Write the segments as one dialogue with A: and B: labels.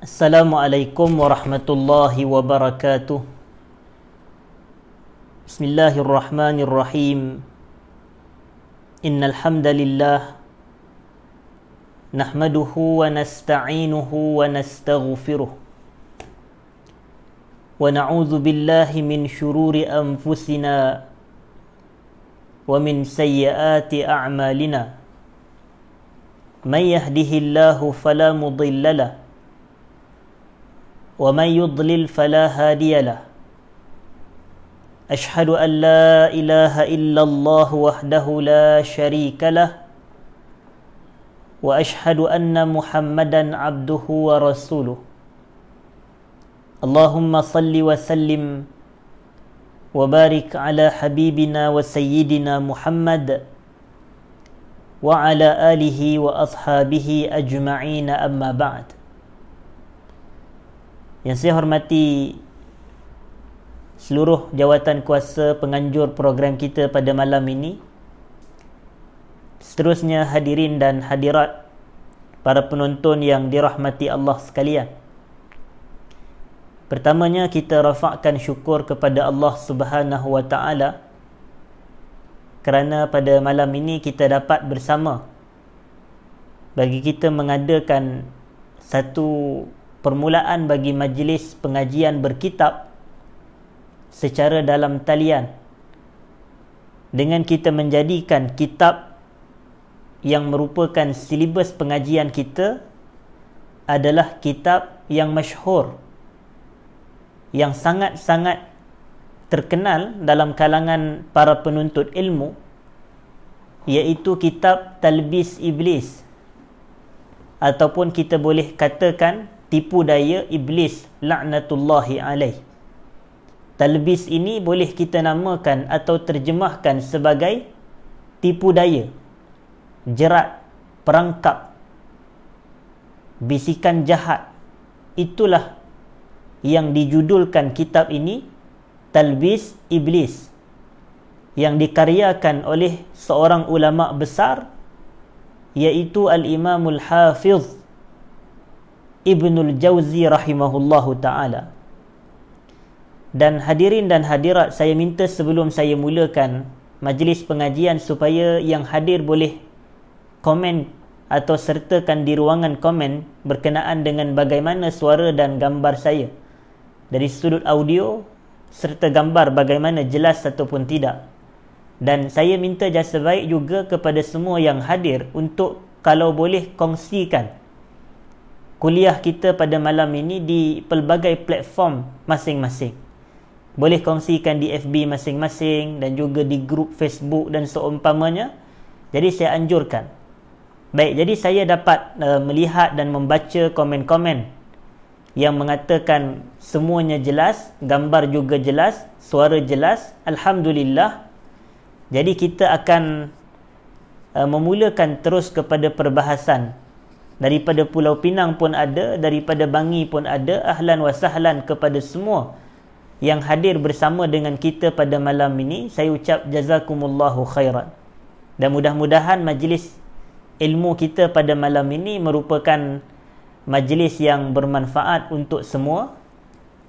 A: Assalamualaikum warahmatullahi wabarakatuh. Bismillahirrahmanirrahim. Innal hamdalillah nahmaduhu wa nasta'inuhu wa nastaghfiruh. Wa na'udzu billahi min shururi anfusina wa min sayyiati a'malina من يهده الله فلا مضل له ومن يضلل فلا هادي له أشهد أن لا إله إلا الله وحده لا شريك له وأشهد أن محمدا عبده ورسوله اللهم صل وسلم وبارك على حبيبنا وسيدنا محمد وعلى وعلى آله وأصحابه أجمعين أما بعد Yang saya hormati seluruh jawatan kuasa penganjur program kita pada malam ini. Seterusnya hadirin dan hadirat para penonton yang dirahmati Allah sekalian. Pertamanya kita rafakkan syukur kepada Allah Subhanahu wa taala kerana pada malam ini kita dapat bersama. Bagi kita mengadakan satu permulaan bagi majlis pengajian berkitab secara dalam talian. Dengan kita menjadikan kitab yang merupakan silibus pengajian kita adalah kitab yang masyhur yang sangat-sangat terkenal dalam kalangan para penuntut ilmu iaitu kitab Talbis Iblis. Ataupun kita boleh katakan tipu daya iblis laknatullahi alaih. Talbis ini boleh kita namakan atau terjemahkan sebagai tipu daya jerat perangkap bisikan jahat. Itulah yang dijudulkan kitab ini talbis iblis yang dikaryakan oleh seorang ulama besar iaitu al-imamul hafiz ibnul jauzi rahimahullahu taala. Dan hadirin dan hadirat saya minta sebelum saya mulakan majlis pengajian supaya yang hadir boleh komen atau sertakan di ruangan komen berkenaan dengan bagaimana suara dan gambar saya. Dari sudut audio serta gambar bagaimana jelas ataupun tidak dan saya minta jasa baik juga kepada semua yang hadir untuk kalau boleh kongsikan kuliah kita pada malam ini di pelbagai platform masing-masing boleh kongsikan di FB masing-masing dan juga di grup Facebook dan seumpamanya. Jadi saya anjurkan. Baik, jadi saya dapat uh, melihat dan membaca komen-komen yang mengatakan semuanya jelas, gambar juga jelas, suara jelas. Alhamdulillah. Jadi kita akan uh, memulakan terus kepada perbahasan. Daripada Pulau Pinang pun ada, daripada Bangi pun ada. Ahlan wa sahlan kepada semua yang hadir bersama dengan kita pada malam ini saya ucap jazakumullahu khairan dan mudah-mudahan majlis ilmu kita pada malam ini merupakan majlis yang bermanfaat untuk semua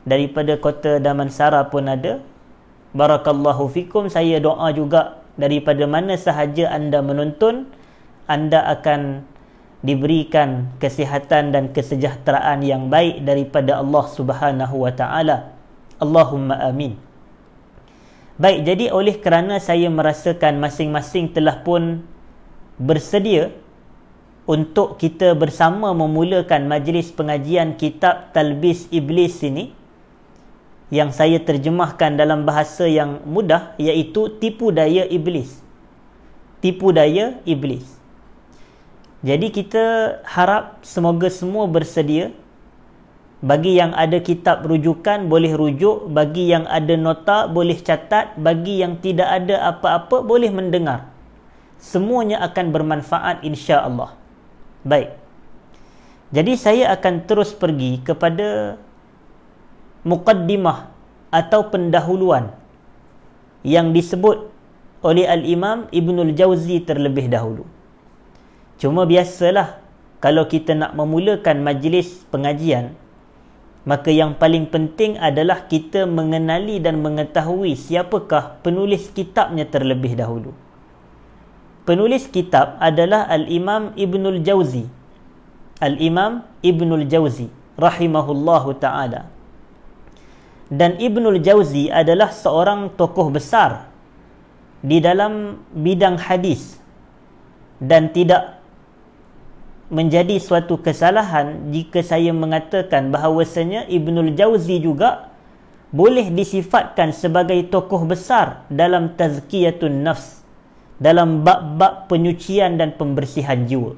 A: daripada kota Damansara pun ada. Barakallahu fikum. Saya doa juga daripada mana sahaja anda menonton anda akan diberikan kesihatan dan kesejahteraan yang baik daripada Allah Subhanahu wa taala. Allahumma amin. Baik, jadi oleh kerana saya merasakan masing-masing telah pun bersedia untuk kita bersama memulakan majlis pengajian kitab Talbis Iblis ini yang saya terjemahkan dalam bahasa yang mudah iaitu tipu daya iblis. Tipu daya iblis. Jadi kita harap semoga semua bersedia bagi yang ada kitab rujukan boleh rujuk bagi yang ada nota boleh catat bagi yang tidak ada apa-apa boleh mendengar semuanya akan bermanfaat insya-Allah baik jadi saya akan terus pergi kepada muqaddimah atau pendahuluan yang disebut oleh al-Imam Ibnul Jauzi terlebih dahulu. Cuma biasalah kalau kita nak memulakan majlis pengajian maka yang paling penting adalah kita mengenali dan mengetahui siapakah penulis kitabnya terlebih dahulu. Penulis kitab adalah Al-Imam Ibnul Jauzi. Al-Imam Ibnul Jauzi rahimahullahu taala dan Ibnul Jauzi adalah seorang tokoh besar di dalam bidang hadis dan tidak menjadi suatu kesalahan jika saya mengatakan bahawasanya Ibnul Jauzi juga boleh disifatkan sebagai tokoh besar dalam tazkiyatun nafs dalam bab-bab penyucian dan pembersihan jiwa.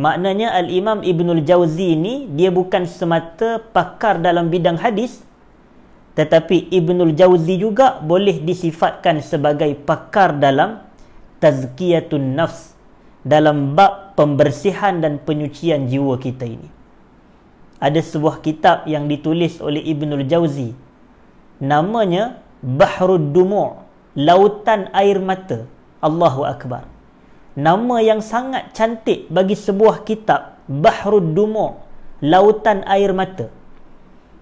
A: Maknanya Al-Imam Ibnul Jauzi ini dia bukan semata pakar dalam bidang hadis tetapi Ibnul Jauzi juga boleh disifatkan sebagai pakar dalam tazkiyatun nafs dalam bab pembersihan dan penyucian jiwa kita ini. Ada sebuah kitab yang ditulis oleh Ibnul Jauzi. Namanya Bahrud Dumu' Lautan Air Mata. Allahu Akbar. Nama yang sangat cantik bagi sebuah kitab Bahrud Dumu' Lautan Air Mata.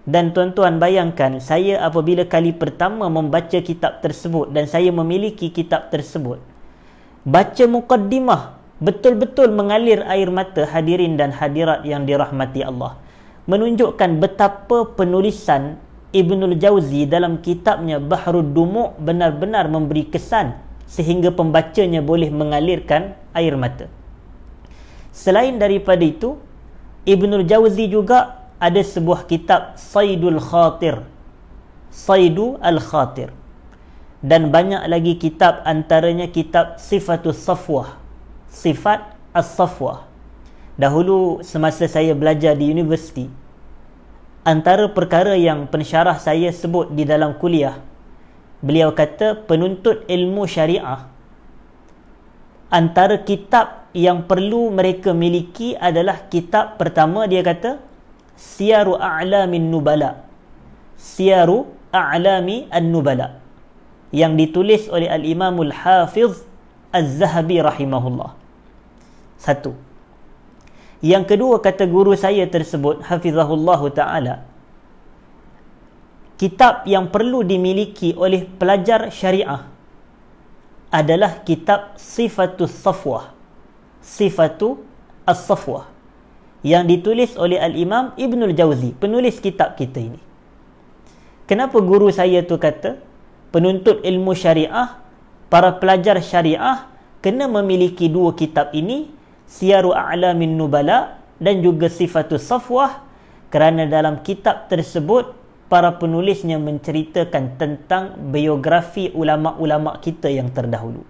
A: Dan tuan-tuan bayangkan saya apabila kali pertama membaca kitab tersebut dan saya memiliki kitab tersebut baca mukaddimah betul-betul mengalir air mata hadirin dan hadirat yang dirahmati Allah menunjukkan betapa penulisan Ibnul Jauzi dalam kitabnya Bahrul Dumu' benar-benar memberi kesan sehingga pembacanya boleh mengalirkan air mata. Selain daripada itu Ibnul Jauzi juga ada sebuah kitab Saidul Khatir. Saidu Al-Khatir. Dan banyak lagi kitab antaranya kitab Sifatul Safwah. Sifat As-Safwah. Dahulu semasa saya belajar di universiti antara perkara yang pensyarah saya sebut di dalam kuliah beliau kata penuntut ilmu syariah antara kitab yang perlu mereka miliki adalah kitab pertama dia kata Siyaru A'lamin Nubala Siyaru A'lami An-Nubala yang ditulis oleh Al-Imamul Hafiz Az-Zahabi rahimahullah. Satu. Yang kedua kata guru saya tersebut Hafizahullah Ta'ala Kitab yang perlu dimiliki oleh pelajar syariah adalah kitab Sifatus Safwah Sifatu As-Safwah yang ditulis oleh Al-Imam Ibnul Jauzi, penulis kitab kita ini. Kenapa guru saya tu kata penuntut ilmu syariah, para pelajar syariah kena memiliki dua kitab ini, Siyaru A'lamin Nubala dan juga Sifatul Safwah kerana dalam kitab tersebut para penulisnya menceritakan tentang biografi ulama-ulama kita yang terdahulu.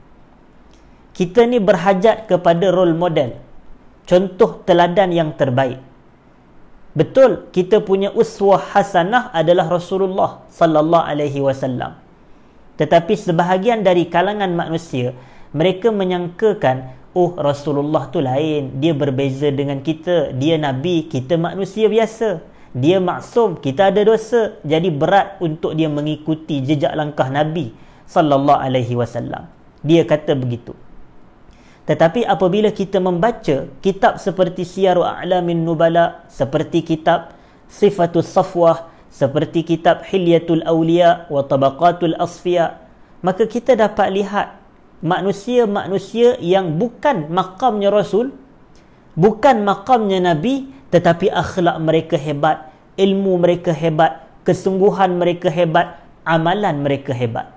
A: Kita ni berhajat kepada role model contoh teladan yang terbaik. Betul, kita punya uswah hasanah adalah Rasulullah sallallahu alaihi wasallam. Tetapi sebahagian dari kalangan manusia, mereka menyangkakan, oh Rasulullah tu lain, dia berbeza dengan kita, dia nabi, kita manusia biasa. Dia maksum, kita ada dosa, jadi berat untuk dia mengikuti jejak langkah nabi sallallahu alaihi wasallam. Dia kata begitu. Tetapi apabila kita membaca kitab seperti Siyaru A'lamin Nubala, seperti kitab Sifatul Safwah, seperti kitab Hilyatul Awliya wa Tabaqatul Asfiya, maka kita dapat lihat manusia-manusia yang bukan makamnya Rasul, bukan makamnya Nabi, tetapi akhlak mereka hebat, ilmu mereka hebat, kesungguhan mereka hebat, amalan mereka hebat.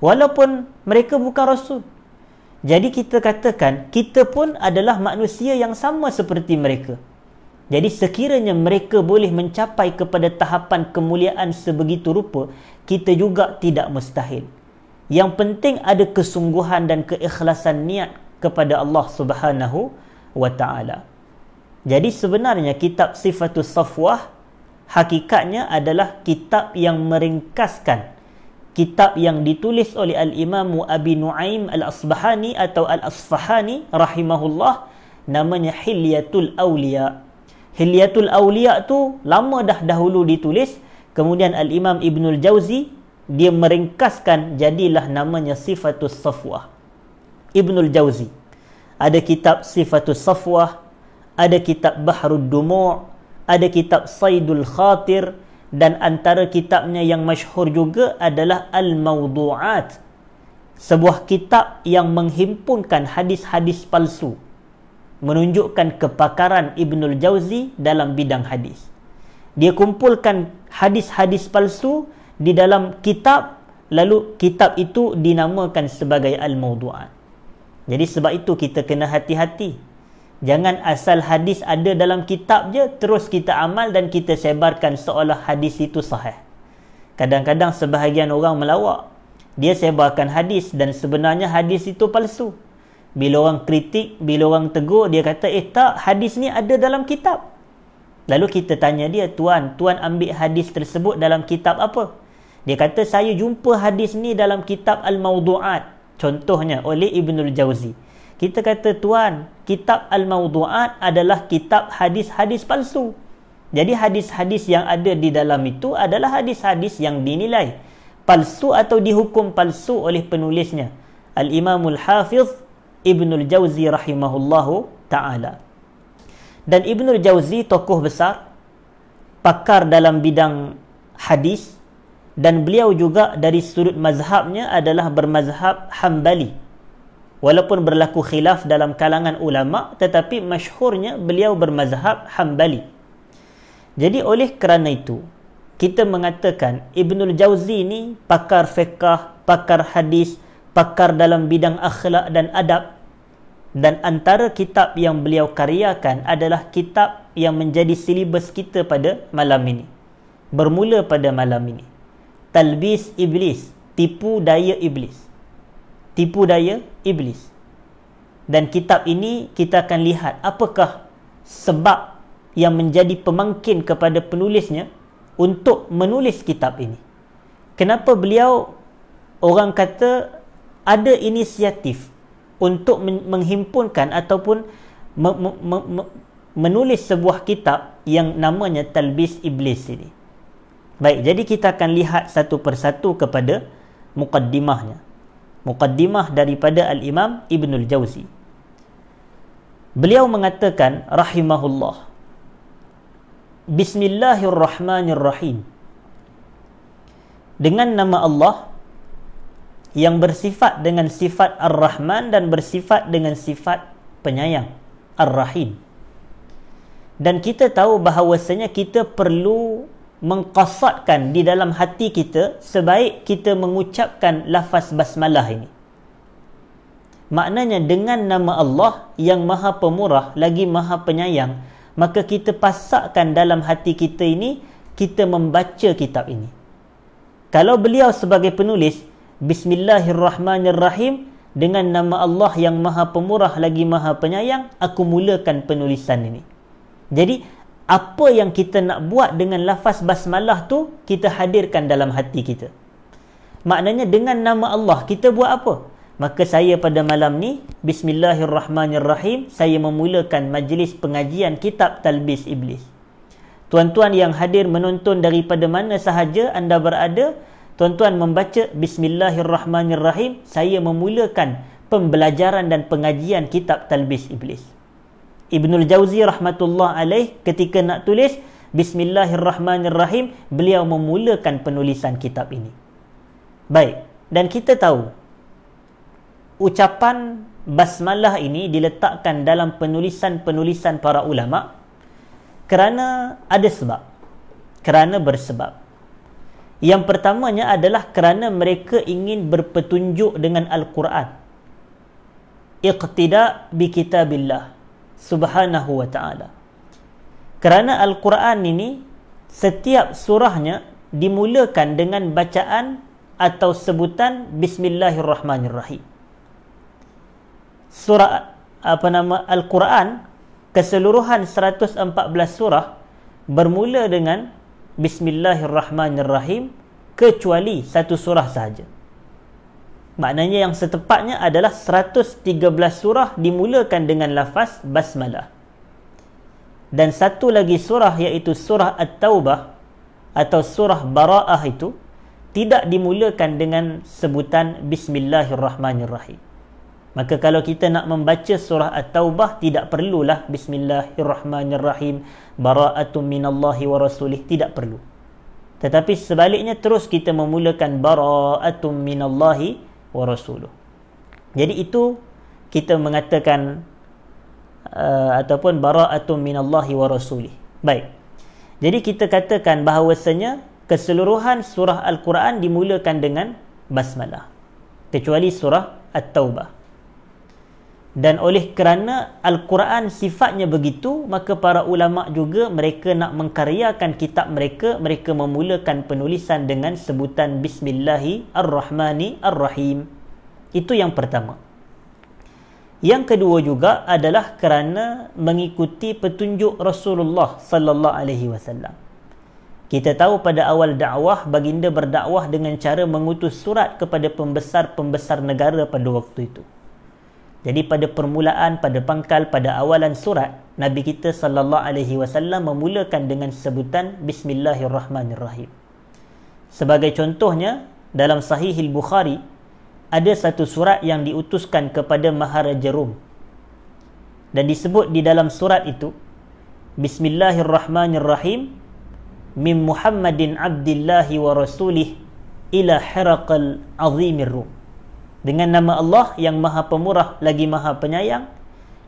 A: Walaupun mereka bukan Rasul, jadi kita katakan kita pun adalah manusia yang sama seperti mereka. Jadi sekiranya mereka boleh mencapai kepada tahapan kemuliaan sebegitu rupa, kita juga tidak mustahil. Yang penting ada kesungguhan dan keikhlasan niat kepada Allah Subhanahu wa taala. Jadi sebenarnya kitab Sifatus Safwah hakikatnya adalah kitab yang meringkaskan kitab yang ditulis oleh Al-Imam Abi Nuaim Al-Asbahani atau Al-Asfahani rahimahullah namanya Hilyatul Awliya. Hilyatul Awliya tu lama dah dahulu ditulis kemudian Al-Imam Ibnul Jauzi dia meringkaskan jadilah namanya Sifatus Safwah. Ibnul Jauzi ada kitab Sifatus Safwah, ada kitab Bahrud Dumu' ada kitab Saidul Khatir dan antara kitabnya yang masyhur juga adalah Al-Mawdu'at. Sebuah kitab yang menghimpunkan hadis-hadis palsu. Menunjukkan kepakaran Ibnul Jauzi dalam bidang hadis. Dia kumpulkan hadis-hadis palsu di dalam kitab lalu kitab itu dinamakan sebagai al-mawdu'at. Jadi sebab itu kita kena hati-hati jangan asal hadis ada dalam kitab je terus kita amal dan kita sebarkan seolah hadis itu sahih kadang-kadang sebahagian orang melawak dia sebarkan hadis dan sebenarnya hadis itu palsu bila orang kritik bila orang tegur dia kata eh tak hadis ni ada dalam kitab Lalu kita tanya dia, tuan, tuan ambil hadis tersebut dalam kitab apa? Dia kata, saya jumpa hadis ni dalam kitab Al-Mawdu'at. Contohnya oleh Ibnul Jauzi. Kita kata, tuan, kitab Al-Mawdu'at adalah kitab hadis-hadis palsu. Jadi hadis-hadis yang ada di dalam itu adalah hadis-hadis yang dinilai palsu atau dihukum palsu oleh penulisnya. Al-Imamul Hafiz Ibnul Jauzi rahimahullahu ta'ala. Dan Ibn Jauzi tokoh besar pakar dalam bidang hadis dan beliau juga dari sudut mazhabnya adalah bermazhab Hambali walaupun berlaku khilaf dalam kalangan ulama tetapi masyhurnya beliau bermazhab Hambali. Jadi oleh kerana itu kita mengatakan Ibn Jauzi ini pakar fiqah pakar hadis pakar dalam bidang akhlak dan adab. Dan antara kitab yang beliau karyakan adalah kitab yang menjadi silibus kita pada malam ini. Bermula pada malam ini. Talbis iblis tipu daya iblis tipu daya iblis dan kitab ini kita akan lihat apakah sebab yang menjadi pemangkin kepada penulisnya untuk menulis kitab ini kenapa beliau orang kata ada inisiatif untuk menghimpunkan ataupun me- me- me- menulis sebuah kitab yang namanya Talbis Iblis ini. Baik, jadi kita akan lihat satu persatu kepada mukaddimahnya. Mukaddimah daripada Al-Imam Ibnul Jauzi. Beliau mengatakan rahimahullah Bismillahirrahmanirrahim. Dengan nama Allah yang bersifat dengan sifat Ar-Rahman dan bersifat dengan sifat penyayang Ar-Rahim. Dan kita tahu bahawasanya kita perlu mengqasadkan di dalam hati kita sebaik kita mengucapkan lafaz basmalah ini. Maknanya dengan nama Allah yang Maha Pemurah lagi Maha Penyayang, maka kita pasakkan dalam hati kita ini kita membaca kitab ini. Kalau beliau sebagai penulis Bismillahirrahmanirrahim dengan nama Allah yang Maha Pemurah lagi Maha Penyayang aku mulakan penulisan ini. Jadi apa yang kita nak buat dengan lafaz basmalah tu kita hadirkan dalam hati kita. Maknanya dengan nama Allah kita buat apa? Maka saya pada malam ni Bismillahirrahmanirrahim saya memulakan majlis pengajian kitab Talbis Iblis. Tuan-tuan yang hadir menonton daripada mana sahaja anda berada, tuan-tuan membaca Bismillahirrahmanirrahim saya memulakan pembelajaran dan pengajian kitab Talbis Iblis Ibnul Jauzi rahmatullah alaih ketika nak tulis Bismillahirrahmanirrahim beliau memulakan penulisan kitab ini. Baik dan kita tahu ucapan basmalah ini diletakkan dalam penulisan-penulisan para ulama kerana ada sebab kerana bersebab. Yang pertamanya adalah kerana mereka ingin berpetunjuk dengan Al-Quran. Iqtida bi kitabillah subhanahu wa ta'ala. Kerana Al-Quran ini setiap surahnya dimulakan dengan bacaan atau sebutan Bismillahirrahmanirrahim. Surah apa nama Al-Quran keseluruhan 114 surah bermula dengan Bismillahirrahmanirrahim kecuali satu surah sahaja. Maknanya yang setepatnya adalah 113 surah dimulakan dengan lafaz basmalah. Dan satu lagi surah iaitu surah At-Taubah atau surah Bara'ah itu tidak dimulakan dengan sebutan Bismillahirrahmanirrahim. Maka kalau kita nak membaca surah At-Taubah tidak perlulah bismillahirrahmanirrahim bara'atun minallahi wa rasulih tidak perlu. Tetapi sebaliknya terus kita memulakan bara'atun minallahi wa rasuluh. Jadi itu kita mengatakan uh, ataupun bara'atun minallahi wa rasulih. Baik. Jadi kita katakan bahawasanya keseluruhan surah Al-Quran dimulakan dengan basmalah. Kecuali surah At-Taubah dan oleh kerana Al-Quran sifatnya begitu maka para ulama juga mereka nak mengkaryakan kitab mereka mereka memulakan penulisan dengan sebutan Bismillahi Ar-Rahmani Ar-Rahim. Itu yang pertama. Yang kedua juga adalah kerana mengikuti petunjuk Rasulullah sallallahu alaihi wasallam. Kita tahu pada awal dakwah baginda berdakwah dengan cara mengutus surat kepada pembesar-pembesar negara pada waktu itu jadi pada permulaan, pada pangkal, pada awalan surat, Nabi kita sallallahu alaihi wasallam memulakan dengan sebutan Bismillahirrahmanirrahim. Sebagai contohnya, dalam Sahih Al-Bukhari ada satu surat yang diutuskan kepada Maharaja Rum. Dan disebut di dalam surat itu Bismillahirrahmanirrahim min Muhammadin Abdillahi wa Rasulih ila Hiraqal Azimir Rum dengan nama Allah yang maha pemurah lagi maha penyayang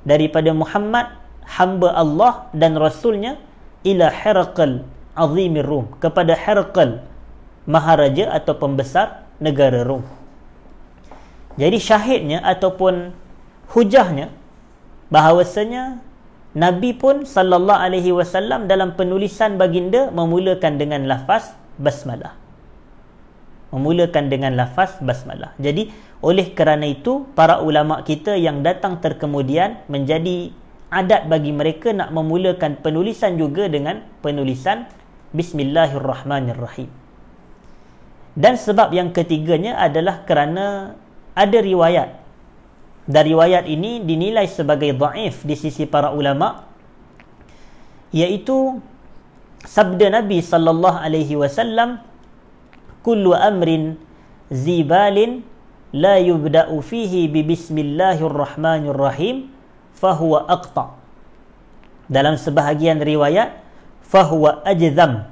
A: daripada Muhammad hamba Allah dan Rasulnya ila Herakal azimir Rum kepada Herakal maharaja atau pembesar negara Rum. Jadi syahidnya ataupun hujahnya bahawasanya Nabi pun sallallahu alaihi wasallam dalam penulisan baginda memulakan dengan lafaz basmalah. Memulakan dengan lafaz basmalah. Jadi oleh kerana itu, para ulama kita yang datang terkemudian menjadi adat bagi mereka nak memulakan penulisan juga dengan penulisan Bismillahirrahmanirrahim. Dan sebab yang ketiganya adalah kerana ada riwayat. Dan riwayat ini dinilai sebagai dhaif di sisi para ulama iaitu sabda Nabi sallallahu alaihi wasallam kullu amrin zibalin la yubda'u fihi bi bismillahirrahmanirrahim fahuwa aqta. Dalam sebahagian riwayat fahuwa ajzam.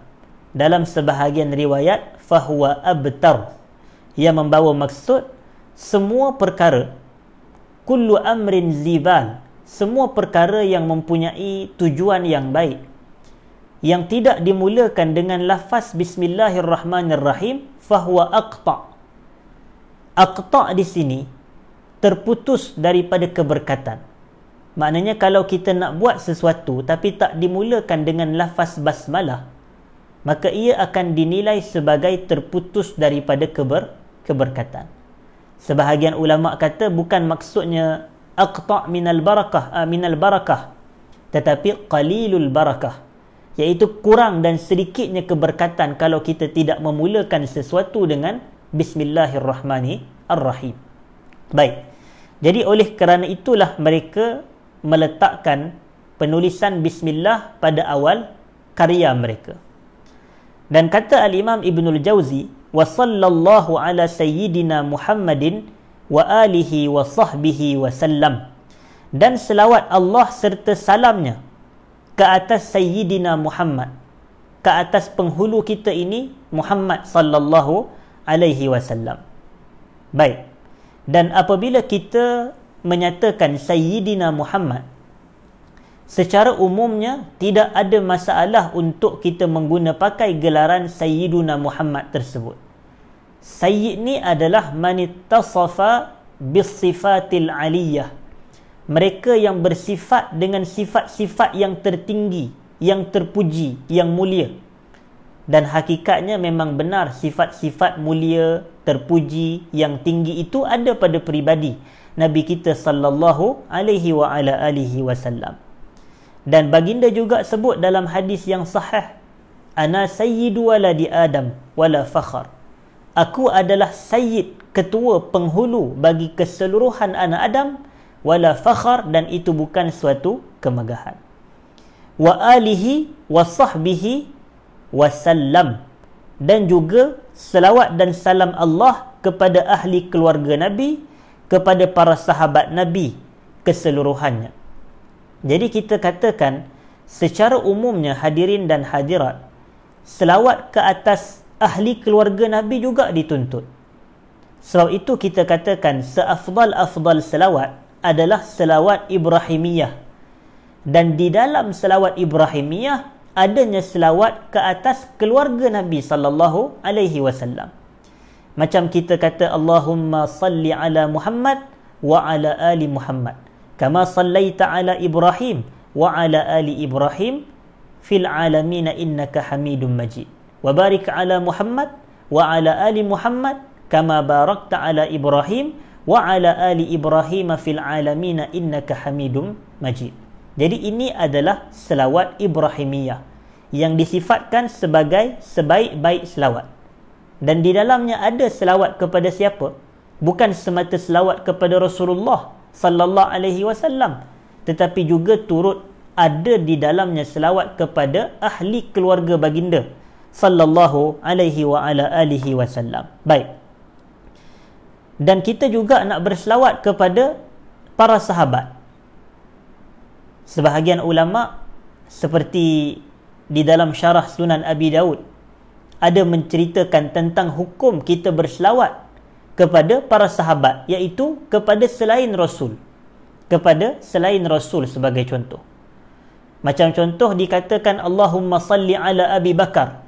A: Dalam sebahagian riwayat fahuwa abtar. Yang membawa maksud semua perkara kullu amrin zibal semua perkara yang mempunyai tujuan yang baik yang tidak dimulakan dengan lafaz bismillahirrahmanirrahim fahuwa aqta aqta' di sini terputus daripada keberkatan. Maknanya kalau kita nak buat sesuatu tapi tak dimulakan dengan lafaz basmalah, maka ia akan dinilai sebagai terputus daripada keber keberkatan. Sebahagian ulama kata bukan maksudnya aqta' minal barakah uh, minal barakah tetapi qalilul barakah iaitu kurang dan sedikitnya keberkatan kalau kita tidak memulakan sesuatu dengan Bismillahirrahmanirrahim. Baik. Jadi oleh kerana itulah mereka meletakkan penulisan bismillah pada awal karya mereka. Dan kata al-Imam Ibnul Jauzi, "Wa sallallahu ala sayyidina Muhammadin wa alihi wa sahbihi wa sallam." Dan selawat Allah serta salamnya ke atas sayyidina Muhammad, ke atas penghulu kita ini Muhammad sallallahu alaihi wasallam. Baik. Dan apabila kita menyatakan Sayyidina Muhammad secara umumnya tidak ada masalah untuk kita mengguna pakai gelaran Sayyiduna Muhammad tersebut. Sayyid ni adalah manittasafa bisifatil aliyah. Mereka yang bersifat dengan sifat-sifat yang tertinggi, yang terpuji, yang mulia dan hakikatnya memang benar sifat-sifat mulia terpuji yang tinggi itu ada pada pribadi Nabi kita sallallahu alaihi wa ala alihi wasallam. Dan baginda juga sebut dalam hadis yang sahih ana sayyidu waladi adam wala fakhar. Aku adalah sayyid ketua penghulu bagi keseluruhan anak adam wala fakhar dan itu bukan suatu kemegahan wa alihi wa sahbihi wasallam dan juga selawat dan salam Allah kepada ahli keluarga Nabi kepada para sahabat Nabi keseluruhannya. Jadi kita katakan secara umumnya hadirin dan hadirat selawat ke atas ahli keluarga Nabi juga dituntut. Sebab itu kita katakan seafdal-afdal selawat adalah selawat Ibrahimiyah. Dan di dalam selawat Ibrahimiyah adanya selawat ke atas keluarga Nabi sallallahu alaihi wasallam. Macam kita kata Allahumma salli ala Muhammad wa ala ali Muhammad. Kama sallaita ala Ibrahim wa ala ali Ibrahim fil alamin innaka Hamidum Majid. Wa barik ala Muhammad wa ala ali Muhammad kama barakta ala Ibrahim wa ala ali Ibrahim fil alamin innaka Hamidum Majid. Jadi ini adalah selawat Ibrahimiyah yang disifatkan sebagai sebaik-baik selawat. Dan di dalamnya ada selawat kepada siapa? Bukan semata selawat kepada Rasulullah sallallahu alaihi wasallam tetapi juga turut ada di dalamnya selawat kepada ahli keluarga baginda sallallahu alaihi wa ala alihi wasallam. Baik. Dan kita juga nak berselawat kepada para sahabat sebahagian ulama seperti di dalam syarah sunan Abi Daud ada menceritakan tentang hukum kita berselawat kepada para sahabat iaitu kepada selain Rasul kepada selain Rasul sebagai contoh. Macam contoh dikatakan Allahumma salli ala Abi Bakar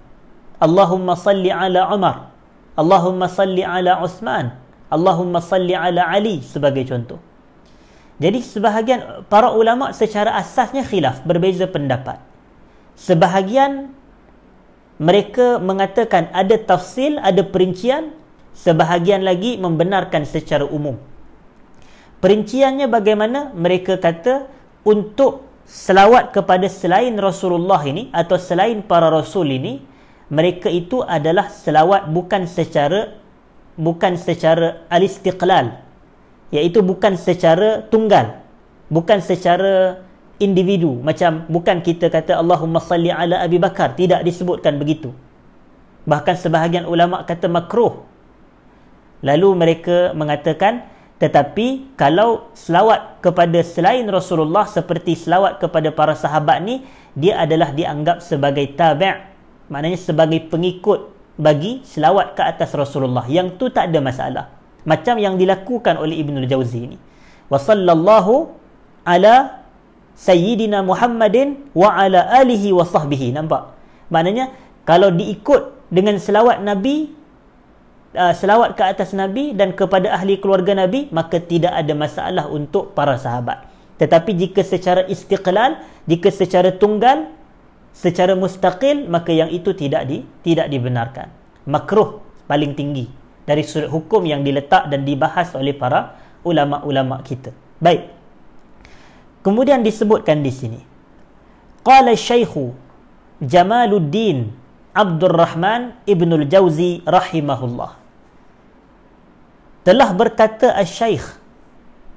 A: Allahumma salli ala Umar Allahumma salli ala Uthman Allahumma salli ala Ali sebagai contoh jadi sebahagian para ulama secara asasnya khilaf berbeza pendapat sebahagian mereka mengatakan ada tafsil, ada perincian, sebahagian lagi membenarkan secara umum. Perinciannya bagaimana? Mereka kata untuk selawat kepada selain Rasulullah ini atau selain para rasul ini, mereka itu adalah selawat bukan secara bukan secara al-istiqlal, iaitu bukan secara tunggal, bukan secara individu. Macam bukan kita kata Allahumma salli ala Abi Bakar. Tidak disebutkan begitu. Bahkan sebahagian ulama kata makruh. Lalu mereka mengatakan tetapi kalau selawat kepada selain Rasulullah seperti selawat kepada para sahabat ni dia adalah dianggap sebagai tabi' maknanya sebagai pengikut bagi selawat ke atas Rasulullah. Yang tu tak ada masalah macam yang dilakukan oleh Ibnu Jauzi ini wa sallallahu ala Sayyidina Muhammadin wa ala alihi wa sahbihi. Nampak? Maknanya, kalau diikut dengan selawat Nabi, uh, selawat ke atas Nabi dan kepada ahli keluarga Nabi, maka tidak ada masalah untuk para sahabat. Tetapi jika secara istiqlal, jika secara tunggal, secara mustaqil, maka yang itu tidak di tidak dibenarkan. Makruh paling tinggi dari sudut hukum yang diletak dan dibahas oleh para ulama-ulama kita. Baik. Kemudian disebutkan di sini. Qala Syekh Jamaluddin Abdul Rahman Ibn Al-Jawzi rahimahullah. Telah berkata Asy-Syaikh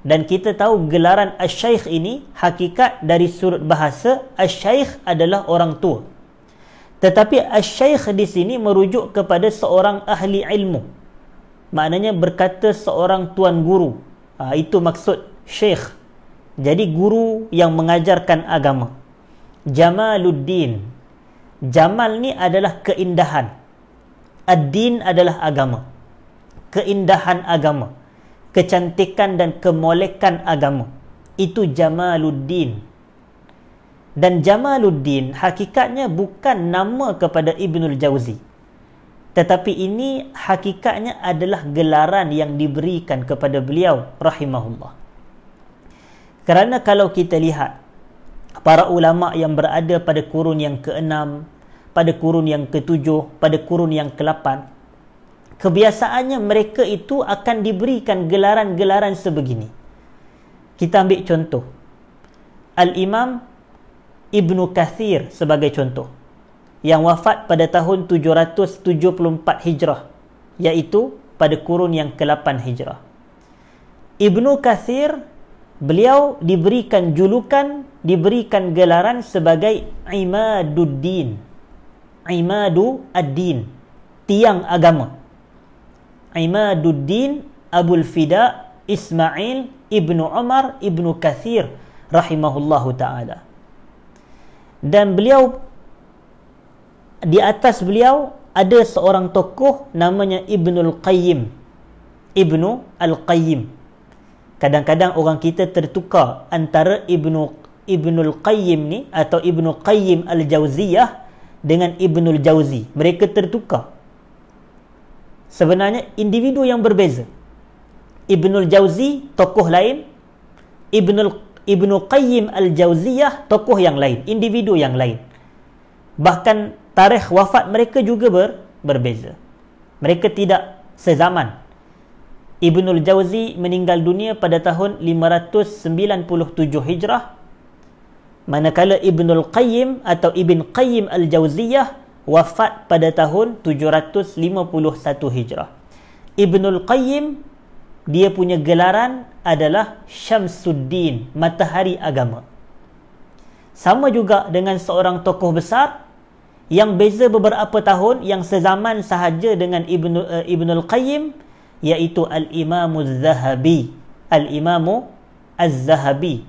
A: dan kita tahu gelaran Asy-Syaikh ini hakikat dari sudut bahasa Asy-Syaikh adalah orang tua. Tetapi Asy-Syaikh di sini merujuk kepada seorang ahli ilmu. Maknanya berkata seorang tuan guru. Ha, itu maksud Syekh jadi guru yang mengajarkan agama. Jamaluddin. Jamal ni adalah keindahan. Ad-din adalah agama. Keindahan agama. Kecantikan dan kemolekan agama. Itu Jamaluddin. Dan Jamaluddin hakikatnya bukan nama kepada Ibnul Jauzi Tetapi ini hakikatnya adalah gelaran yang diberikan kepada beliau Rahimahullah kerana kalau kita lihat para ulama yang berada pada kurun yang ke-6, pada kurun yang ke-7, pada kurun yang ke-8, kebiasaannya mereka itu akan diberikan gelaran-gelaran sebegini. Kita ambil contoh. Al-Imam Ibn Kathir sebagai contoh. Yang wafat pada tahun 774 Hijrah. Iaitu pada kurun yang ke-8 Hijrah. Ibn Kathir beliau diberikan julukan diberikan gelaran sebagai imaduddin imadu ad-din tiang agama imaduddin abul fida Ismail ibnu Umar ibnu Kathir rahimahullahu taala. Dan beliau di atas beliau ada seorang tokoh namanya Ibnul Qayyim. Ibnu Al-Qayyim. Kadang-kadang orang kita tertukar antara Ibnu Ibnul Qayyim ni atau Ibnu Qayyim Al-Jauziyah dengan Ibnul Jauzi. Mereka tertukar. Sebenarnya individu yang berbeza. Ibnul Jauzi tokoh lain, Ibnul Ibnu Qayyim Al-Jauziyah tokoh yang lain, individu yang lain. Bahkan tarikh wafat mereka juga ber, berbeza. Mereka tidak sezaman. Ibnul Jauzi meninggal dunia pada tahun 597 Hijrah manakala Ibnul Qayyim atau Ibn Qayyim Al-Jauziyah wafat pada tahun 751 Hijrah. Ibnul Qayyim dia punya gelaran adalah Syamsuddin, matahari agama. Sama juga dengan seorang tokoh besar yang beza beberapa tahun yang sezaman sahaja dengan Ibnu uh, Ibnul Qayyim iaitu Al-Imam Az-Zahabi. Al-Imam Az-Zahabi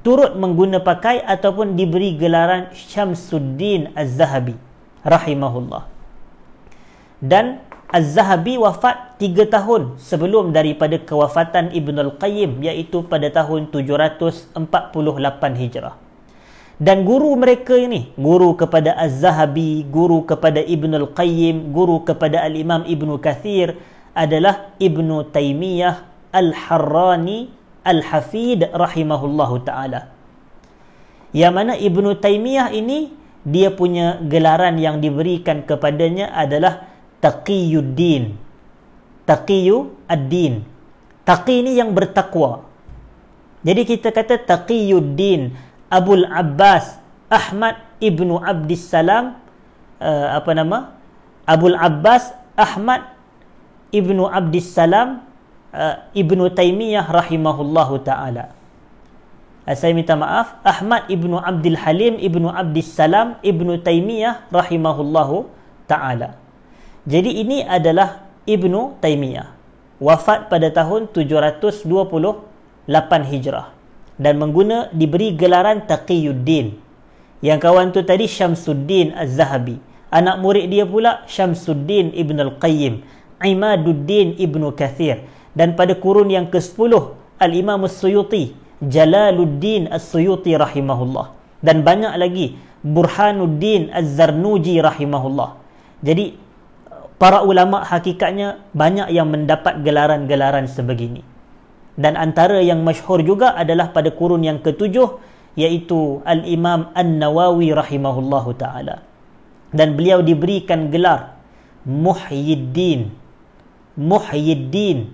A: turut mengguna pakai ataupun diberi gelaran Syamsuddin Az-Zahabi rahimahullah. Dan Az-Zahabi wafat tiga tahun sebelum daripada kewafatan Ibn Al-Qayyim iaitu pada tahun 748 Hijrah. Dan guru mereka ini, guru kepada Az-Zahabi, guru kepada Ibn Al-Qayyim, guru kepada Al-Imam Ibn Kathir adalah Ibn Taymiyah Al-Harrani Al-Hafid rahimahullahu taala. Yang mana Ibnu Taimiyah ini dia punya gelaran yang diberikan kepadanya adalah Taqiyuddin. Taqiyu ad-din. Taqi ini yang bertakwa. Jadi kita kata Taqiyuddin Abul Abbas Ahmad Ibnu Abdis Salam uh, apa nama? Abul Abbas Ahmad Ibnu Abdis Salam uh, Ibnu Taimiyah rahimahullahu taala. Uh, saya minta maaf Ahmad Ibnu Abdul Halim Ibnu Abdis Salam Ibnu Taimiyah rahimahullahu taala. Jadi ini adalah Ibnu Taimiyah wafat pada tahun 728 Hijrah dan mengguna diberi gelaran Taqiyuddin. Yang kawan tu tadi Syamsuddin Az-Zahabi. Anak murid dia pula Syamsuddin Ibn Al-Qayyim, Imaduddin Ibn Kathir dan pada kurun yang ke-10 Al-Imam As-Suyuti Jalaluddin As-Suyuti rahimahullah dan banyak lagi Burhanuddin Az-Zarnuji rahimahullah jadi para ulama hakikatnya banyak yang mendapat gelaran-gelaran sebegini dan antara yang masyhur juga adalah pada kurun yang ketujuh iaitu Al-Imam An-Nawawi rahimahullahu taala. Dan beliau diberikan gelar Muhyiddin. Muhyiddin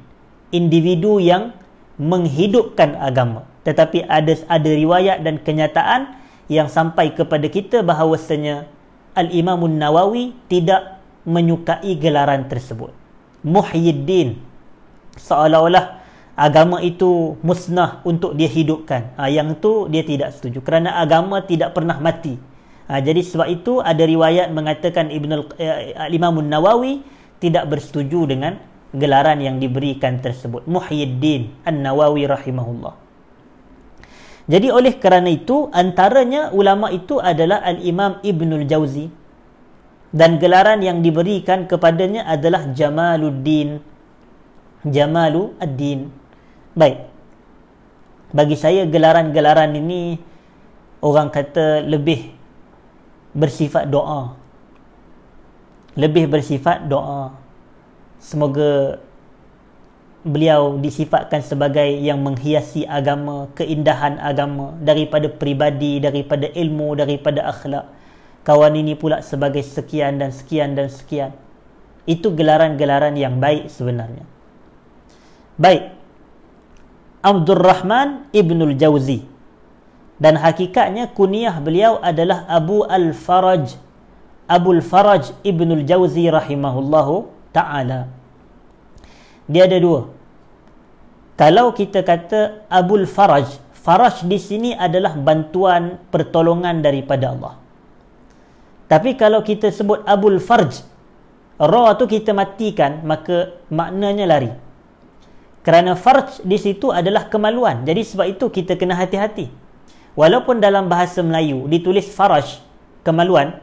A: individu yang menghidupkan agama. Tetapi ada ada riwayat dan kenyataan yang sampai kepada kita bahawasanya Al-Imam Nawawi tidak menyukai gelaran tersebut. Muhyiddin seolah-olah agama itu musnah untuk dia hidupkan. Ha, yang tu dia tidak setuju kerana agama tidak pernah mati. Ha, jadi sebab itu ada riwayat mengatakan Ibn Al-Imam eh, Nawawi tidak bersetuju dengan gelaran yang diberikan tersebut. Muhyiddin An-Nawawi rahimahullah. Jadi oleh kerana itu antaranya ulama itu adalah Al-Imam Ibnul Jauzi. Dan gelaran yang diberikan kepadanya adalah Jamaluddin. Jamalu Ad-Din baik bagi saya gelaran-gelaran ini orang kata lebih bersifat doa lebih bersifat doa semoga beliau disifatkan sebagai yang menghiasi agama, keindahan agama daripada pribadi, daripada ilmu, daripada akhlak. Kawan ini pula sebagai sekian dan sekian dan sekian. Itu gelaran-gelaran yang baik sebenarnya. Baik. Abdul Rahman Ibnul Jauzi. Dan hakikatnya kuniah beliau adalah Abu Al-Faraj. Abu Al-Faraj Ibnul Jauzi rahimahullahu ta'ala dia ada dua kalau kita kata Abul Faraj Faraj di sini adalah bantuan pertolongan daripada Allah tapi kalau kita sebut Abul Farj Ra tu kita matikan maka maknanya lari kerana farj di situ adalah kemaluan. Jadi sebab itu kita kena hati-hati. Walaupun dalam bahasa Melayu ditulis faraj kemaluan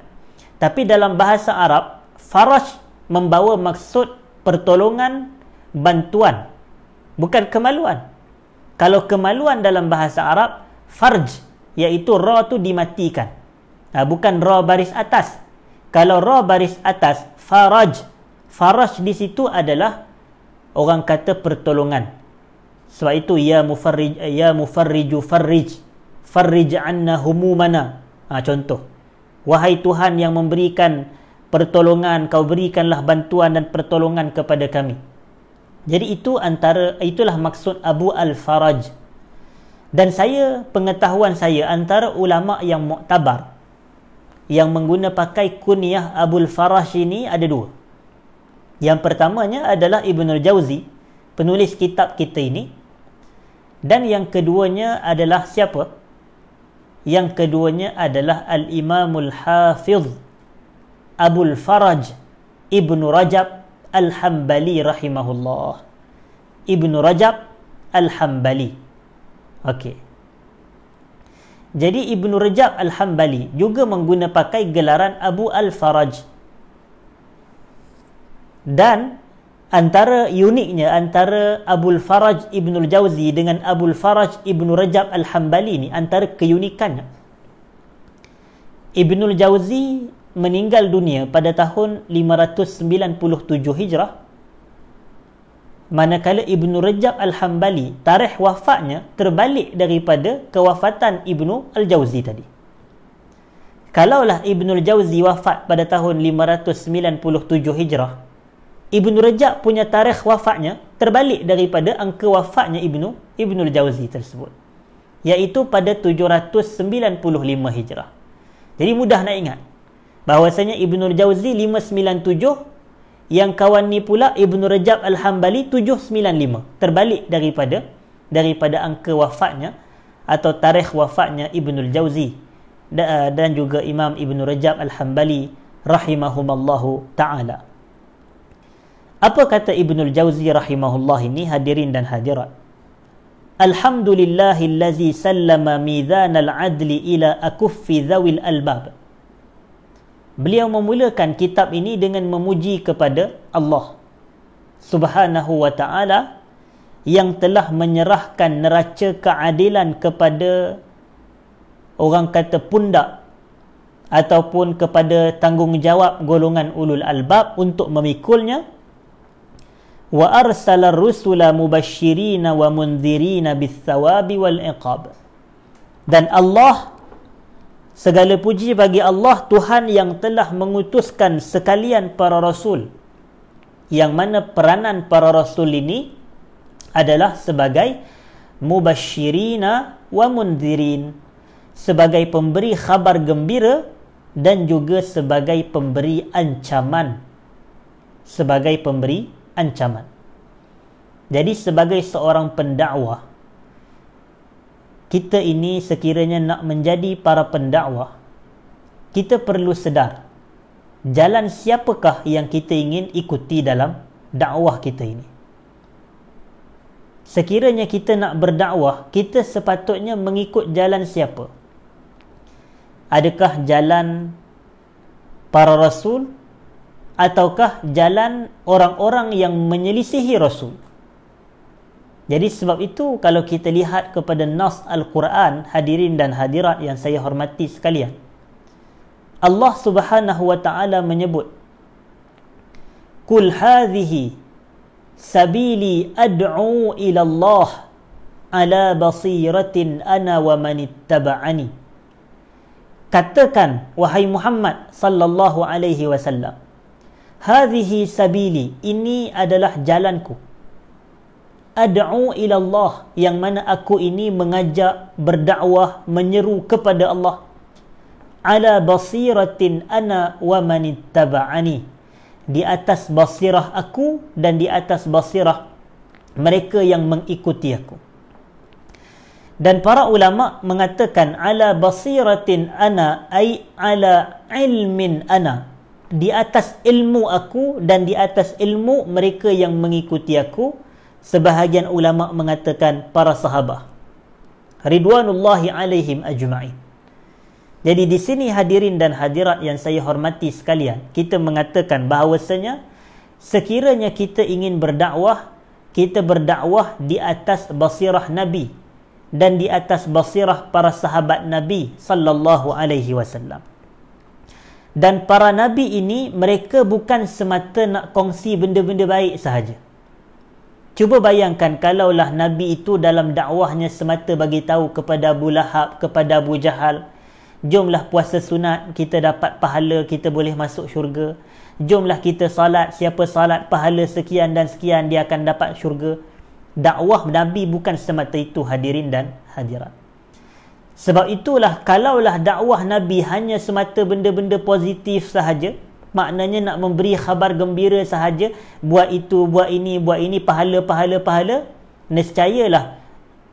A: tapi dalam bahasa Arab faraj membawa maksud pertolongan bantuan bukan kemaluan. Kalau kemaluan dalam bahasa Arab farj iaitu ra tu dimatikan. Ha, bukan ra baris atas. Kalau ra baris atas faraj. Faraj di situ adalah orang kata pertolongan. Sebab itu ya mufarrij ya mufarriju farrij. Farrij anna humumana. Ha, contoh. Wahai tuhan yang memberikan pertolongan kau berikanlah bantuan dan pertolongan kepada kami. Jadi itu antara itulah maksud Abu Al-Faraj. Dan saya pengetahuan saya antara ulama yang muktabar yang mengguna pakai kunyah Abu Al-Faraj ini ada dua yang pertamanya adalah Ibn Al-Jawzi, penulis kitab kita ini. Dan yang keduanya adalah siapa? Yang keduanya adalah Al-Imamul Hafiz Abul Faraj Ibn Rajab Al-Hambali rahimahullah. Ibn Rajab Al-Hambali. Okey. Jadi Ibn Rajab Al-Hambali juga mengguna pakai gelaran Abu Al-Faraj dan antara uniknya antara Abul Faraj Ibnul Jauzi dengan Abul Faraj Ibnu Rajab Al-Hambali ni antara keunikannya. Ibnul Jauzi meninggal dunia pada tahun 597 Hijrah manakala Ibnu Rajab Al-Hambali tarikh wafatnya terbalik daripada kewafatan Ibnu Al-Jauzi tadi. Kalaulah Ibnu Al-Jauzi wafat pada tahun 597 Hijrah Ibnu Rajab punya tarikh wafatnya terbalik daripada angka wafatnya Ibnu Ibnul Jauzi tersebut iaitu pada 795 Hijrah. Jadi mudah nak ingat bahawasanya Ibnul Jauzi 597 yang kawan ni pula Ibnu Rajab Al-Hambali 795 terbalik daripada daripada angka wafatnya atau tarikh wafatnya Ibnul Jauzi dan juga Imam Ibnu Rajab Al-Hambali rahimahumallahu taala. Apa kata Ibnul Jauzi rahimahullah ini hadirin dan hadirat? Alhamdulillahillazi sallama mizan al-adli ila akuffi zawil albab. Beliau memulakan kitab ini dengan memuji kepada Allah Subhanahu wa taala yang telah menyerahkan neraca keadilan kepada orang kata pundak ataupun kepada tanggungjawab golongan ulul albab untuk memikulnya wa arsala rusula mubashirina wa munzirina bithawabi wal iqab. Dan Allah segala puji bagi Allah Tuhan yang telah mengutuskan sekalian para rasul. Yang mana peranan para rasul ini adalah sebagai mubashirina wa munzirin sebagai pemberi khabar gembira dan juga sebagai pemberi ancaman. Sebagai pemberi ancaman. Jadi sebagai seorang pendakwah kita ini sekiranya nak menjadi para pendakwah kita perlu sedar jalan siapakah yang kita ingin ikuti dalam dakwah kita ini. Sekiranya kita nak berdakwah, kita sepatutnya mengikut jalan siapa? Adakah jalan para rasul ataukah jalan orang-orang yang menyelisihi Rasul. Jadi sebab itu kalau kita lihat kepada nas Al-Quran hadirin dan hadirat yang saya hormati sekalian. Allah Subhanahu wa taala menyebut Kul hadhihi sabili ad'u ila Allah ala basiratin ana wa man ittaba'ani. Katakan wahai Muhammad sallallahu alaihi wasallam hadhihi sabili ini adalah jalanku. Ad'u ila Allah yang mana aku ini mengajak berdakwah menyeru kepada Allah. Ala basiratin ana wa man ittaba'ani. Di atas basirah aku dan di atas basirah mereka yang mengikuti aku. Dan para ulama mengatakan ala basiratin ana ai ala ilmin ana di atas ilmu aku dan di atas ilmu mereka yang mengikuti aku sebahagian ulama mengatakan para sahabat ridwanullahi alaihim ajma'in. Jadi di sini hadirin dan hadirat yang saya hormati sekalian kita mengatakan bahawasanya sekiranya kita ingin berdakwah kita berdakwah di atas basirah nabi dan di atas basirah para sahabat nabi sallallahu alaihi wasallam dan para nabi ini mereka bukan semata nak kongsi benda-benda baik sahaja. Cuba bayangkan kalaulah nabi itu dalam dakwahnya semata bagi tahu kepada Abu Lahab kepada Abu Jahal jomlah puasa sunat kita dapat pahala kita boleh masuk syurga. Jomlah kita salat siapa salat pahala sekian dan sekian dia akan dapat syurga. Dakwah nabi bukan semata itu hadirin dan hadirat sebab itulah kalaulah dakwah Nabi hanya semata benda-benda positif sahaja, maknanya nak memberi khabar gembira sahaja, buat itu, buat ini, buat ini, pahala, pahala, pahala, nescayalah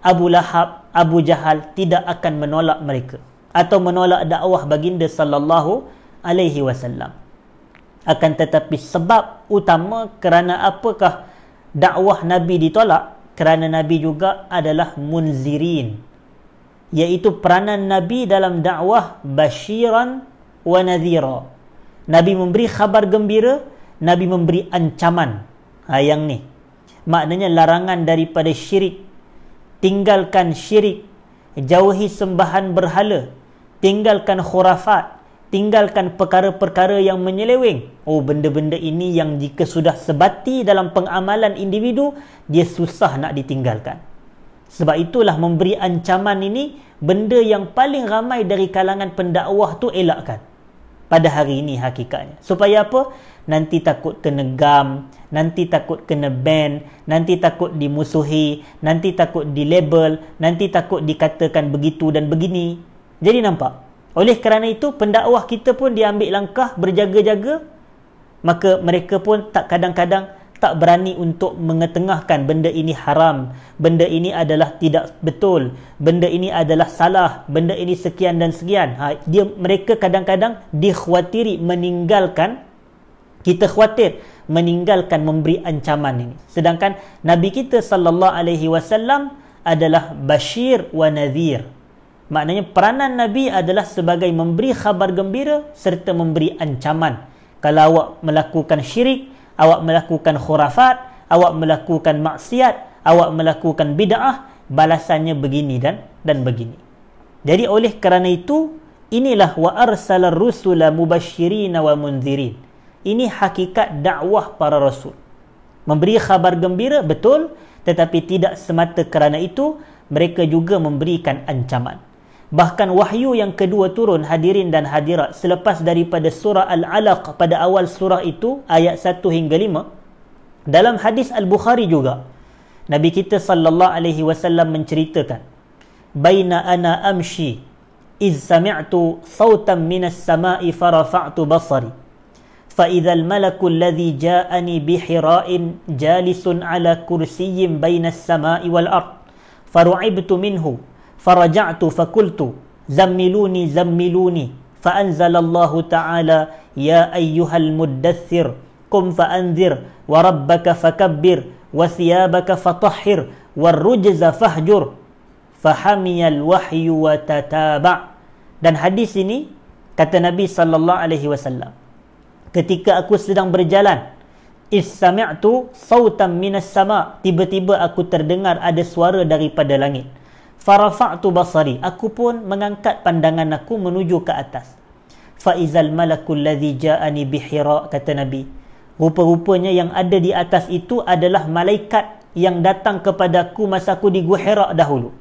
A: Abu Lahab, Abu Jahal tidak akan menolak mereka atau menolak dakwah baginda sallallahu alaihi wasallam. Akan tetapi sebab utama kerana apakah dakwah Nabi ditolak? Kerana Nabi juga adalah munzirin, iaitu peranan Nabi dalam dakwah basyiran wa nadhira. Nabi memberi khabar gembira, Nabi memberi ancaman. Ha, yang ni. Maknanya larangan daripada syirik. Tinggalkan syirik. Jauhi sembahan berhala. Tinggalkan khurafat. Tinggalkan perkara-perkara yang menyeleweng. Oh, benda-benda ini yang jika sudah sebati dalam pengamalan individu, dia susah nak ditinggalkan. Sebab itulah memberi ancaman ini benda yang paling ramai dari kalangan pendakwah tu elakkan. Pada hari ini hakikatnya. Supaya apa? Nanti takut kena gam, nanti takut kena ban, nanti takut dimusuhi, nanti takut di label, nanti takut dikatakan begitu dan begini. Jadi nampak? Oleh kerana itu pendakwah kita pun diambil langkah berjaga-jaga maka mereka pun tak kadang-kadang tak berani untuk mengetengahkan benda ini haram, benda ini adalah tidak betul, benda ini adalah salah, benda ini sekian dan sekian. Ha, dia mereka kadang-kadang dikhawatiri meninggalkan kita khawatir meninggalkan memberi ancaman ini. Sedangkan Nabi kita sallallahu alaihi wasallam adalah bashir wa nadhir. Maknanya peranan Nabi adalah sebagai memberi khabar gembira serta memberi ancaman. Kalau awak melakukan syirik, awak melakukan khurafat, awak melakukan maksiat, awak melakukan bid'ah, balasannya begini dan dan begini. Jadi oleh kerana itu, inilah wa arsalar rusula mubasyirin wa munzirin. Ini hakikat dakwah para rasul. Memberi khabar gembira betul, tetapi tidak semata kerana itu mereka juga memberikan ancaman. Bahkan wahyu yang kedua turun hadirin dan hadirat selepas daripada surah Al-Alaq pada awal surah itu ayat 1 hingga 5 dalam hadis Al-Bukhari juga Nabi kita sallallahu alaihi wasallam menceritakan baina ana amshi iz sami'tu sautan minas sama'i farafa'tu basari. Fa idzal malaku alladhi ja'ani bi hira'in jalisun ala kursiyyin bainas sama'i wal ard. Faru'ibtu minhu فرجعت فقلت زملوني زملوني فأنزل الله تعالى يا أيها المدثر قم فأنذر وربك فكبر وثيابك فطحر والرجز فهجر فحمي الوحي وتتابع dan hadis ini kata Nabi sallallahu alaihi wasallam ketika aku sedang berjalan Istami'tu sautan minas sama. Tiba-tiba aku terdengar ada suara daripada langit farafa'tu basari. Aku pun mengangkat pandangan aku menuju ke atas. Fa izal malakul ladzi ja'ani bihira kata nabi. Rupa-rupanya yang ada di atas itu adalah malaikat yang datang kepadaku masa aku di Gua dahulu.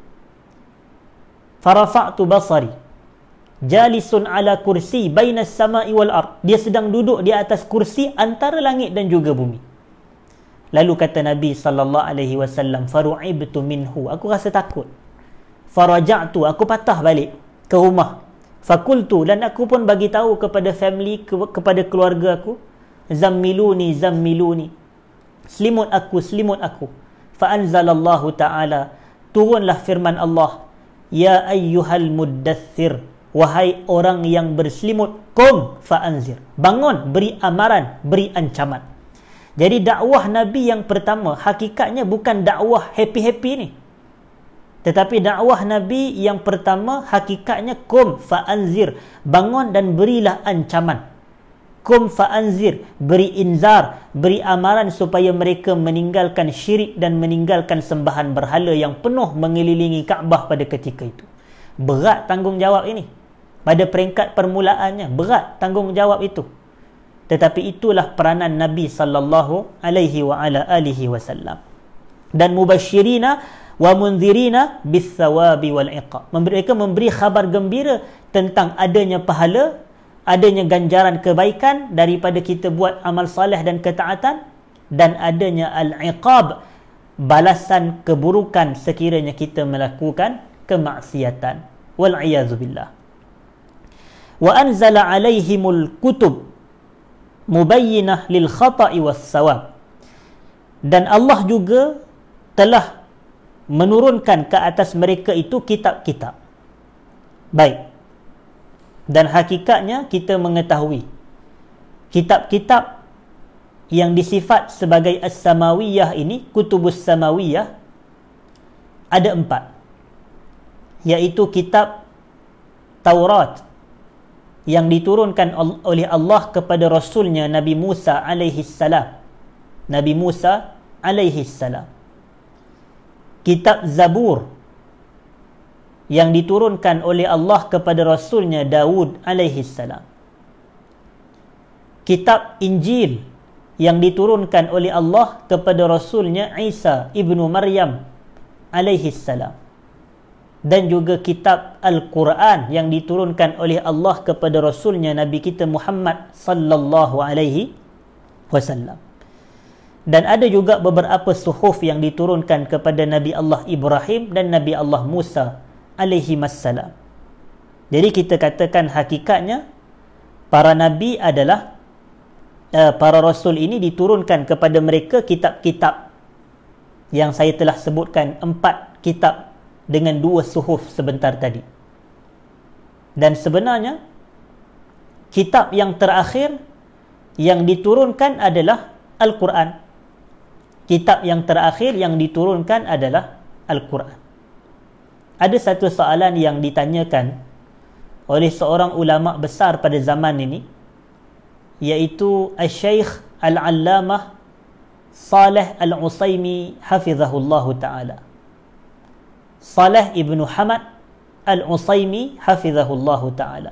A: Farafa'tu basari. Jalisun ala kursi baina samai wal ard. Dia sedang duduk di atas kursi antara langit dan juga bumi. Lalu kata nabi sallallahu alaihi wasallam faru'ibtu minhu. Aku rasa takut faraja'tu aku patah balik ke rumah. Fakultu dan aku pun bagi tahu kepada family ke, kepada keluarga aku zammiluni zammiluni. Selimut aku selimut aku. Fa anzalallahu ta'ala. Turunlah firman Allah. Ya ayyuhal muddathir wahai orang yang berselimut kum fa anzir bangun beri amaran beri ancaman. Jadi dakwah Nabi yang pertama hakikatnya bukan dakwah happy-happy ni. Tetapi dakwah Nabi yang pertama hakikatnya kum fa'anzir. Bangun dan berilah ancaman. Kum fa'anzir. Beri inzar. Beri amaran supaya mereka meninggalkan syirik dan meninggalkan sembahan berhala yang penuh mengelilingi Kaabah pada ketika itu. Berat tanggungjawab ini. Pada peringkat permulaannya. Berat tanggungjawab itu. Tetapi itulah peranan Nabi sallallahu alaihi wa ala alihi wasallam. Dan mubashirina wa munzirina bis thawabi wal iqab. Mereka memberi khabar gembira tentang adanya pahala, adanya ganjaran kebaikan daripada kita buat amal soleh dan ketaatan dan adanya al iqab balasan keburukan sekiranya kita melakukan kemaksiatan. Wal iyazu billah. Wa anzala alaihimul kutub mubayyinah lil khata'i was sawab. Dan Allah juga telah menurunkan ke atas mereka itu kitab-kitab. Baik. Dan hakikatnya kita mengetahui kitab-kitab yang disifat sebagai as-samawiyah ini, kutubus samawiyah ada empat. Iaitu kitab Taurat yang diturunkan oleh Allah kepada Rasulnya Nabi Musa alaihi salam. Nabi Musa alaihi salam kitab Zabur yang diturunkan oleh Allah kepada Rasulnya Daud alaihi salam. Kitab Injil yang diturunkan oleh Allah kepada Rasulnya Isa ibnu Maryam alaihi salam. Dan juga kitab Al-Quran yang diturunkan oleh Allah kepada Rasulnya Nabi kita Muhammad sallallahu alaihi wasallam dan ada juga beberapa suhuf yang diturunkan kepada Nabi Allah Ibrahim dan Nabi Allah Musa alaihi wassalam. Jadi kita katakan hakikatnya para nabi adalah uh, para rasul ini diturunkan kepada mereka kitab-kitab yang saya telah sebutkan empat kitab dengan dua suhuf sebentar tadi. Dan sebenarnya kitab yang terakhir yang diturunkan adalah Al-Quran kitab yang terakhir yang diturunkan adalah Al-Quran. Ada satu soalan yang ditanyakan oleh seorang ulama besar pada zaman ini iaitu Al-Syeikh Al-Allamah Saleh Al-Usaimi hafizahullah taala. Saleh Ibnu Hamad Al-Usaimi hafizahullah taala.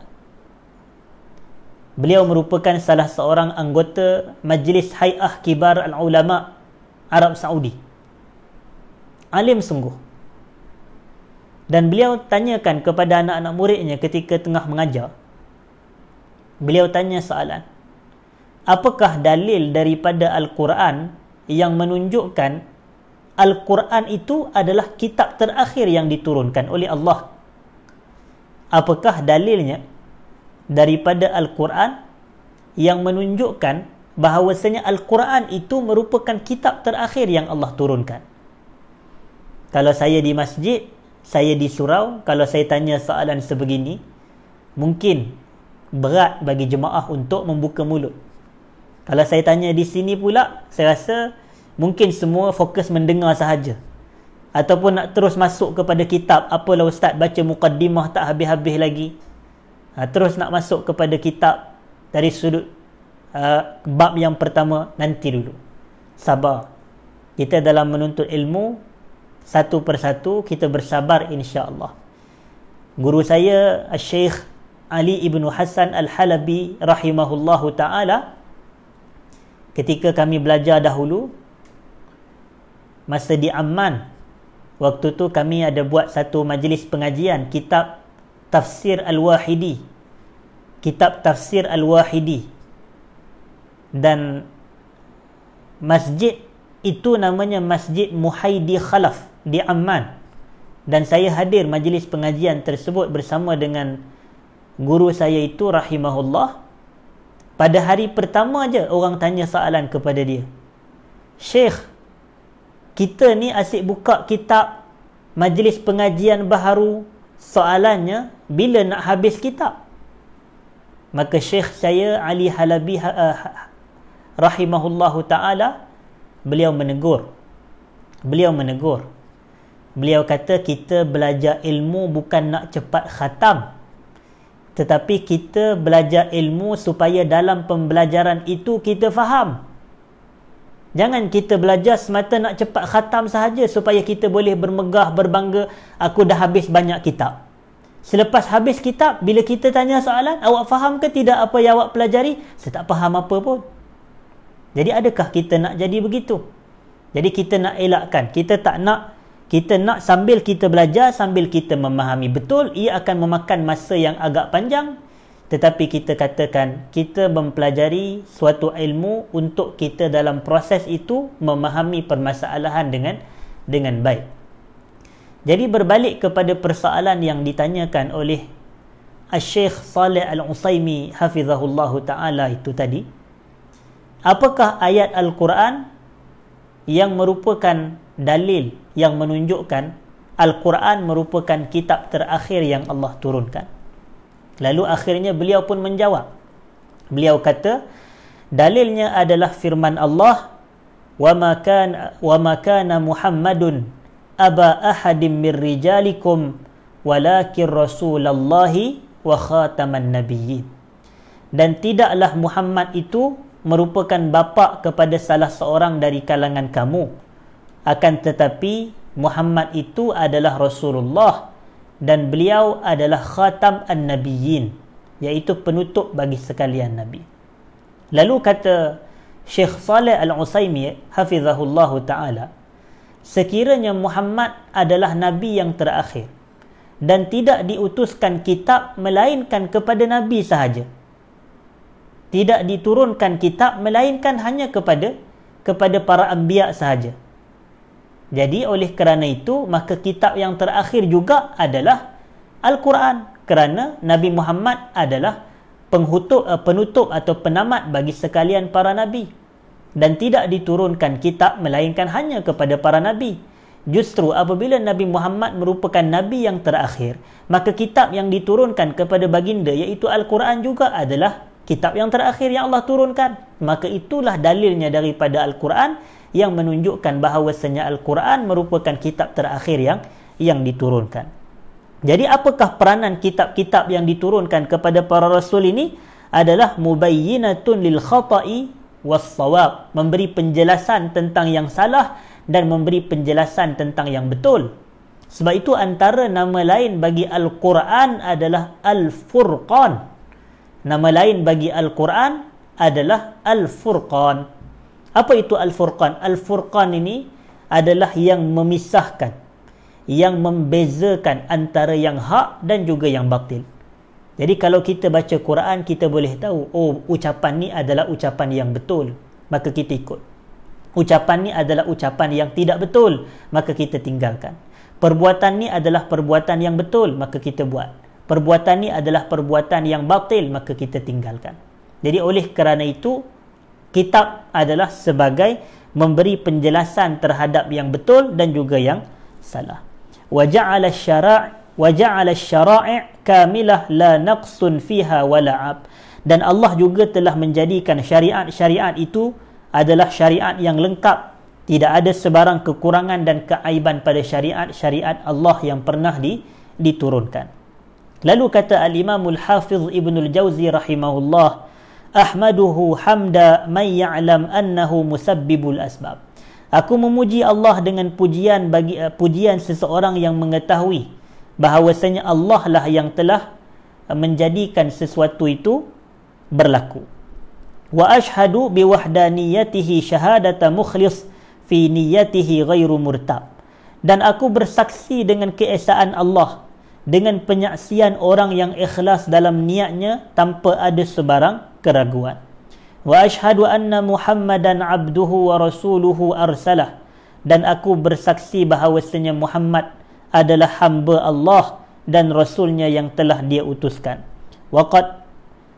A: Beliau merupakan salah seorang anggota Majlis Hay'ah Kibar Al-Ulama' Arab Saudi. Alim sungguh. Dan beliau tanyakan kepada anak-anak muridnya ketika tengah mengajar. Beliau tanya soalan. Apakah dalil daripada Al-Quran yang menunjukkan Al-Quran itu adalah kitab terakhir yang diturunkan oleh Allah? Apakah dalilnya daripada Al-Quran yang menunjukkan bahawasanya Al-Quran itu merupakan kitab terakhir yang Allah turunkan. Kalau saya di masjid, saya di surau, kalau saya tanya soalan sebegini, mungkin berat bagi jemaah untuk membuka mulut. Kalau saya tanya di sini pula, saya rasa mungkin semua fokus mendengar sahaja. Ataupun nak terus masuk kepada kitab, apalah ustaz baca mukaddimah tak habis-habis lagi. Ha, terus nak masuk kepada kitab dari sudut uh, bab yang pertama nanti dulu. Sabar. Kita dalam menuntut ilmu satu persatu kita bersabar insya-Allah. Guru saya Syekh Ali Ibn Hasan Al-Halabi rahimahullahu taala ketika kami belajar dahulu masa di Amman waktu tu kami ada buat satu majlis pengajian kitab Tafsir Al-Wahidi kitab Tafsir Al-Wahidi dan masjid itu namanya Masjid Muhaidi Khalaf di Amman. Dan saya hadir majlis pengajian tersebut bersama dengan guru saya itu rahimahullah. Pada hari pertama aja orang tanya soalan kepada dia. Syekh kita ni asyik buka kitab majlis pengajian baharu. Soalannya bila nak habis kitab? Maka Syekh saya Ali Halabi uh, rahimahullahu taala beliau menegur. Beliau menegur. Beliau kata kita belajar ilmu bukan nak cepat khatam. Tetapi kita belajar ilmu supaya dalam pembelajaran itu kita faham. Jangan kita belajar semata nak cepat khatam sahaja supaya kita boleh bermegah berbangga aku dah habis banyak kitab. Selepas habis kitab bila kita tanya soalan awak faham ke tidak apa yang awak pelajari? Saya tak faham apa pun jadi adakah kita nak jadi begitu? Jadi kita nak elakkan. Kita tak nak kita nak sambil kita belajar sambil kita memahami betul ia akan memakan masa yang agak panjang. Tetapi kita katakan kita mempelajari suatu ilmu untuk kita dalam proses itu memahami permasalahan dengan dengan baik. Jadi berbalik kepada persoalan yang ditanyakan oleh Al-Syeikh Saleh Al-Usaimi hafizahullah taala itu tadi apakah ayat Al-Quran yang merupakan dalil yang menunjukkan Al-Quran merupakan kitab terakhir yang Allah turunkan. Lalu akhirnya beliau pun menjawab. Beliau kata, dalilnya adalah firman Allah, وَمَا كَانَ, وما كان مُحَمَّدٌ أَبَا أَحَدٍ مِّنْ رِجَالِكُمْ وَلَكِنْ رَسُولَ اللَّهِ وَخَاتَمَ Dan tidaklah Muhammad itu merupakan bapa kepada salah seorang dari kalangan kamu, akan tetapi Muhammad itu adalah Rasulullah dan beliau adalah khatam an-nabiyyin iaitu penutup bagi sekalian nabi. Lalu kata Syekh Saleh Al-Usaimi hafizahullah taala sekiranya Muhammad adalah nabi yang terakhir dan tidak diutuskan kitab melainkan kepada nabi sahaja. Tidak diturunkan kitab melainkan hanya kepada kepada para anbiya sahaja. Jadi oleh kerana itu maka kitab yang terakhir juga adalah Al-Quran kerana Nabi Muhammad adalah penghutup, uh, penutup atau penamat bagi sekalian para nabi dan tidak diturunkan kitab melainkan hanya kepada para nabi. Justru apabila Nabi Muhammad merupakan nabi yang terakhir, maka kitab yang diturunkan kepada baginda iaitu Al-Quran juga adalah kitab yang terakhir yang Allah turunkan. Maka itulah dalilnya daripada Al-Quran yang menunjukkan bahawasanya Al-Quran merupakan kitab terakhir yang yang diturunkan. Jadi apakah peranan kitab-kitab yang diturunkan kepada para rasul ini adalah mubayyinatun lil khata'i was sawab, memberi penjelasan tentang yang salah dan memberi penjelasan tentang yang betul. Sebab itu antara nama lain bagi Al-Quran adalah Al-Furqan. Nama lain bagi Al-Quran adalah Al-Furqan. Apa itu Al-Furqan? Al-Furqan ini adalah yang memisahkan, yang membezakan antara yang hak dan juga yang batil. Jadi kalau kita baca Quran, kita boleh tahu, oh ucapan ni adalah ucapan yang betul, maka kita ikut. Ucapan ni adalah ucapan yang tidak betul, maka kita tinggalkan. Perbuatan ni adalah perbuatan yang betul, maka kita buat. Perbuatan ni adalah perbuatan yang batil, maka kita tinggalkan. Jadi oleh kerana itu, kitab adalah sebagai memberi penjelasan terhadap yang betul dan juga yang salah. Wa ja'ala syara' wa ja'ala syara'i' kamilah la naqsun fiha wa la'ab. Dan Allah juga telah menjadikan syariat-syariat itu adalah syariat yang lengkap. Tidak ada sebarang kekurangan dan keaiban pada syariat-syariat Allah yang pernah di, diturunkan. Lalu kata Al-Imam Al-Hafiz Ibn Al-Jawzi rahimahullah, ahmaduhu hamda man ya'lam annahu musabbibul asbab. Aku memuji Allah dengan pujian bagi uh, pujian seseorang yang mengetahui bahawasanya Allah lah yang telah uh, menjadikan sesuatu itu berlaku. Wa ashhadu bi wahdaniyatihi syahadata mukhlis fi niyyatihi ghairu murtab. Dan aku bersaksi dengan keesaan Allah dengan penyaksian orang yang ikhlas dalam niatnya tanpa ada sebarang keraguan. Wa ashhadu anna Muhammadan abduhu wa rasuluhu arsalah dan aku bersaksi bahawasanya Muhammad adalah hamba Allah dan rasulnya yang telah dia utuskan. Wa qad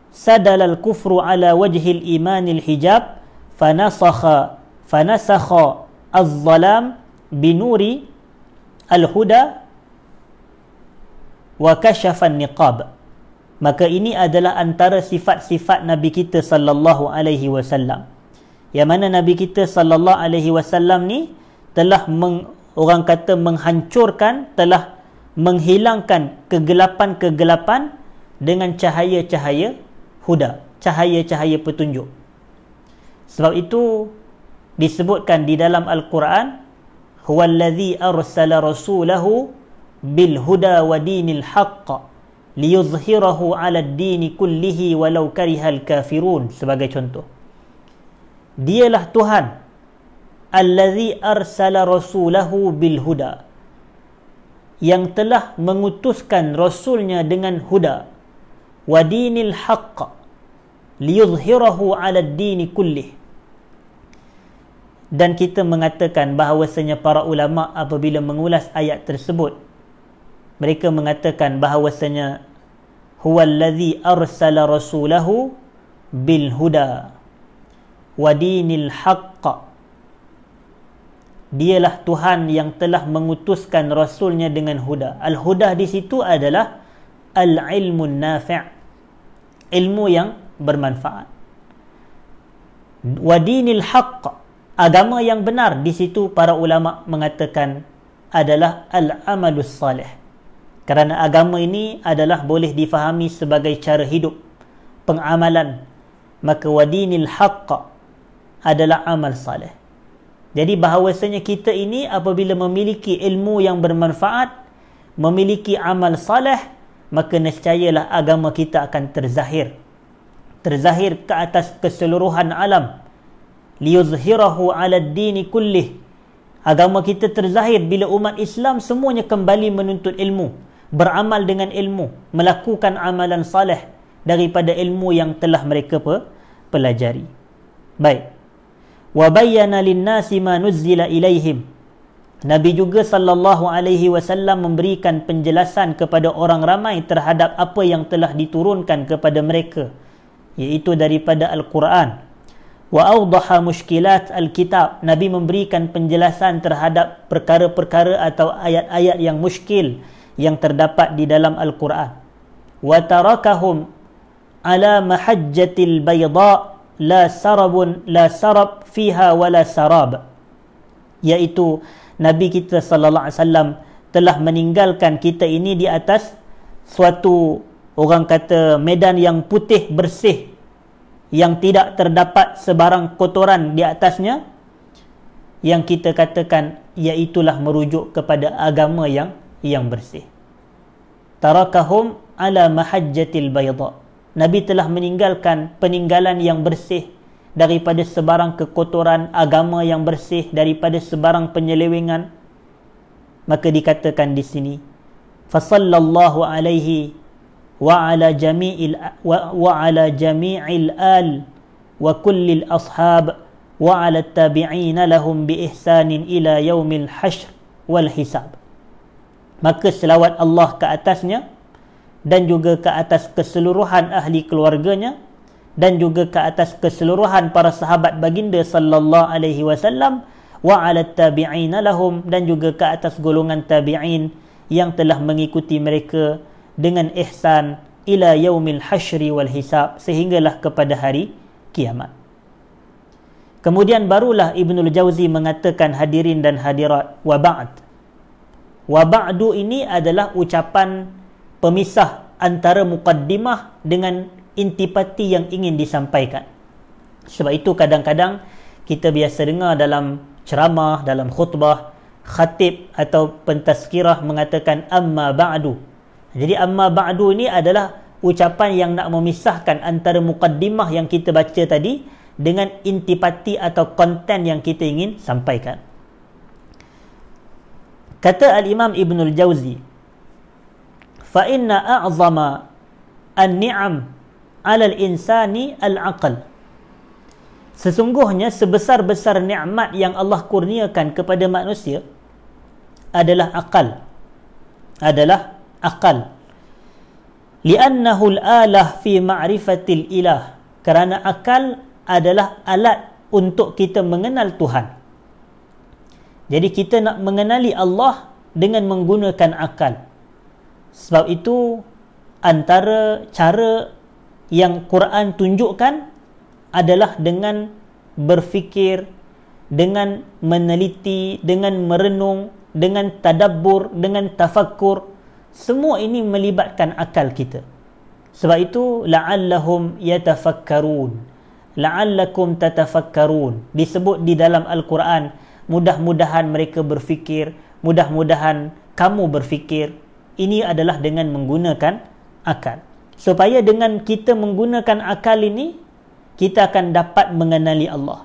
A: sadala al-kufru ala wajhi al-iman al-hijab fanasakha fanasakha az-zalam binuri al-huda wa kashafa an-niqab maka ini adalah antara sifat-sifat Nabi kita sallallahu alaihi wasallam. Yang mana nabi kita sallallahu alaihi wasallam ni telah meng, orang kata menghancurkan telah menghilangkan kegelapan-kegelapan dengan cahaya-cahaya huda cahaya-cahaya petunjuk. Sebab itu disebutkan di dalam al-Quran huwallazi arsala rasulahu bil huda wa dinil haqq liyuzhirahu 'ala ad-din kullihi walau karihal kafirun. Sebagai contoh. Dialah Tuhan allazi arsala rasulahu bil huda. Yang telah mengutuskan rasulnya dengan huda. Wa dinil haqq liyuzhirahu 'ala ad-din kullihi. Dan kita mengatakan bahawasanya para ulama apabila mengulas ayat tersebut mereka mengatakan bahawasanya huwallazi arsala rasulahu bil huda wa dinil haqq. Dialah Tuhan yang telah mengutuskan rasulnya dengan huda. Al huda di situ adalah al ilmun nafi' ilmu yang bermanfaat. Wa dinil haqq agama yang benar di situ para ulama mengatakan adalah al amalus salih kerana agama ini adalah boleh difahami sebagai cara hidup pengamalan. Maka wadinil haqq adalah amal salih jadi bahawasanya kita ini apabila memiliki ilmu yang bermanfaat memiliki amal salih maka nescayalah agama kita akan terzahir. Terzahir ke atas keseluruhan alam. Liyuzhirahu ala dini kullih. Agama kita terzahir bila umat Islam semuanya kembali menuntut ilmu beramal dengan ilmu melakukan amalan saleh daripada ilmu yang telah mereka pelajari. Baik. Wa bayyana lin-nasi ma nuzzila ilaihim. Nabi juga sallallahu alaihi wasallam memberikan penjelasan kepada orang ramai terhadap apa yang telah diturunkan kepada mereka iaitu daripada al-Quran. Wa awdaha mushkilat al-kitab. Nabi memberikan penjelasan terhadap perkara-perkara atau ayat-ayat yang muskil yang terdapat di dalam Al-Quran. Wa tarakahum ala mahajjatil bayda la sarabun la sarab fiha wala sarab. Yaitu Nabi kita sallallahu alaihi wasallam telah meninggalkan kita ini di atas suatu orang kata medan yang putih bersih yang tidak terdapat sebarang kotoran di atasnya yang kita katakan iaitulah merujuk kepada agama yang yang bersih. Tarakahum ala mahajjatil bayda. Nabi telah meninggalkan peninggalan yang bersih daripada sebarang kekotoran agama yang bersih daripada sebarang penyelewengan. Maka dikatakan di sini fasallallahu alaihi wa ala jami'il wa, wa ala jami'il al wa kullil ashab wa ala tabi'in lahum bi ihsanin ila yaumil hashr wal hisab maka selawat Allah ke atasnya dan juga ke atas keseluruhan ahli keluarganya dan juga ke atas keseluruhan para sahabat baginda sallallahu alaihi wasallam wa ala tabi'in lahum dan juga ke atas golongan tabi'in yang telah mengikuti mereka dengan ihsan ila yaumil hasyri wal hisab sehinggalah kepada hari kiamat. Kemudian barulah ibnul jauzi mengatakan hadirin dan hadirat wa ba'd wa ba'du ini adalah ucapan pemisah antara mukaddimah dengan intipati yang ingin disampaikan. Sebab itu kadang-kadang kita biasa dengar dalam ceramah dalam khutbah khatib atau pentazkirah mengatakan amma ba'du jadi amma ba'du ini adalah ucapan yang nak memisahkan antara mukaddimah yang kita baca tadi dengan intipati atau konten yang kita ingin sampaikan Kata al-Imam Ibn al-Jawzi, "Fa inna a'zama an-ni'am 'ala al-insani al-'aql." Sesungguhnya sebesar-besar nikmat yang Allah kurniakan kepada manusia adalah akal. Adalah akal. Li'annahu al-alah fi ma'rifatil ilah. Kerana akal adalah alat untuk kita mengenal Tuhan. Jadi kita nak mengenali Allah dengan menggunakan akal. Sebab itu antara cara yang Quran tunjukkan adalah dengan berfikir dengan meneliti dengan merenung dengan tadabbur dengan tafakkur. Semua ini melibatkan akal kita. Sebab itu la'allahum yatafakkarun. La'allakum tatafakkarun. Disebut di dalam al-Quran mudah-mudahan mereka berfikir mudah-mudahan kamu berfikir ini adalah dengan menggunakan akal. Supaya dengan kita menggunakan akal ini kita akan dapat mengenali Allah.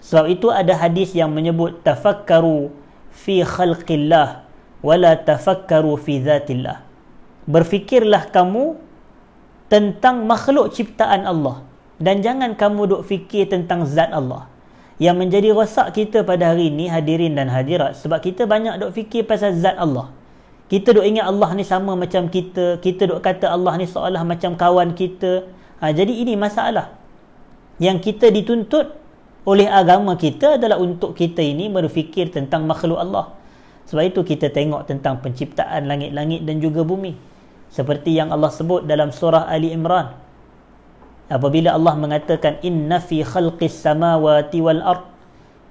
A: Sebab itu ada hadis yang menyebut tafakkaru fi khalqillah wala tafakkaru fi dhatillah berfikirlah kamu tentang makhluk ciptaan Allah dan jangan kamu duk fikir tentang zat Allah yang menjadi rosak kita pada hari ini hadirin dan hadirat sebab kita banyak duk fikir pasal zat Allah kita duk ingat Allah ni sama macam kita kita duk kata Allah ni seolah macam kawan kita ha, jadi ini masalah yang kita dituntut oleh agama kita adalah untuk kita ini berfikir tentang makhluk Allah. Sebab itu kita tengok tentang penciptaan langit-langit dan juga bumi. Seperti yang Allah sebut dalam surah Ali Imran. Apabila Allah mengatakan inna fi khalqis samawati wal ard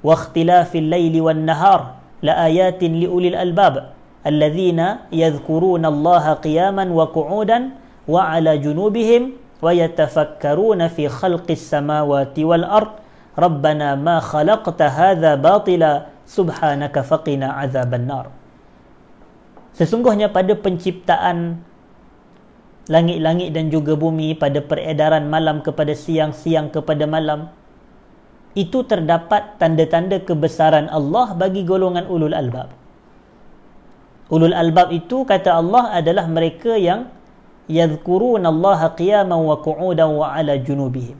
A: wa ikhtilafil laili wan nahar la ayatin li ulil albab alladhina yadhkuruna Allah qiyaman wa qu'udan wa ala junubihim wa yatafakkaruna fi khalqis samawati wal ard Rabbana ma khalaqta hadha batila subhanaka faqina azaban nar. Sesungguhnya pada penciptaan langit-langit dan juga bumi pada peredaran malam kepada siang, siang kepada malam itu terdapat tanda-tanda kebesaran Allah bagi golongan ulul albab. Ulul albab itu kata Allah adalah mereka yang yadhkuruna Allah qiyaman wa qu'udan wa ala junubihim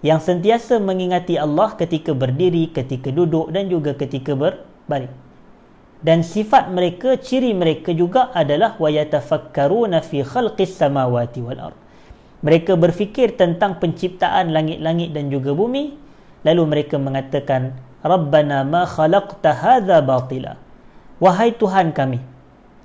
A: yang sentiasa mengingati Allah ketika berdiri, ketika duduk dan juga ketika berbaring. Dan sifat mereka, ciri mereka juga adalah wayatafakkaruna fi khalqis samawati wal ard. Mereka berfikir tentang penciptaan langit-langit dan juga bumi, lalu mereka mengatakan, "Rabbana ma khalaqta hadza batila." Wahai Tuhan kami,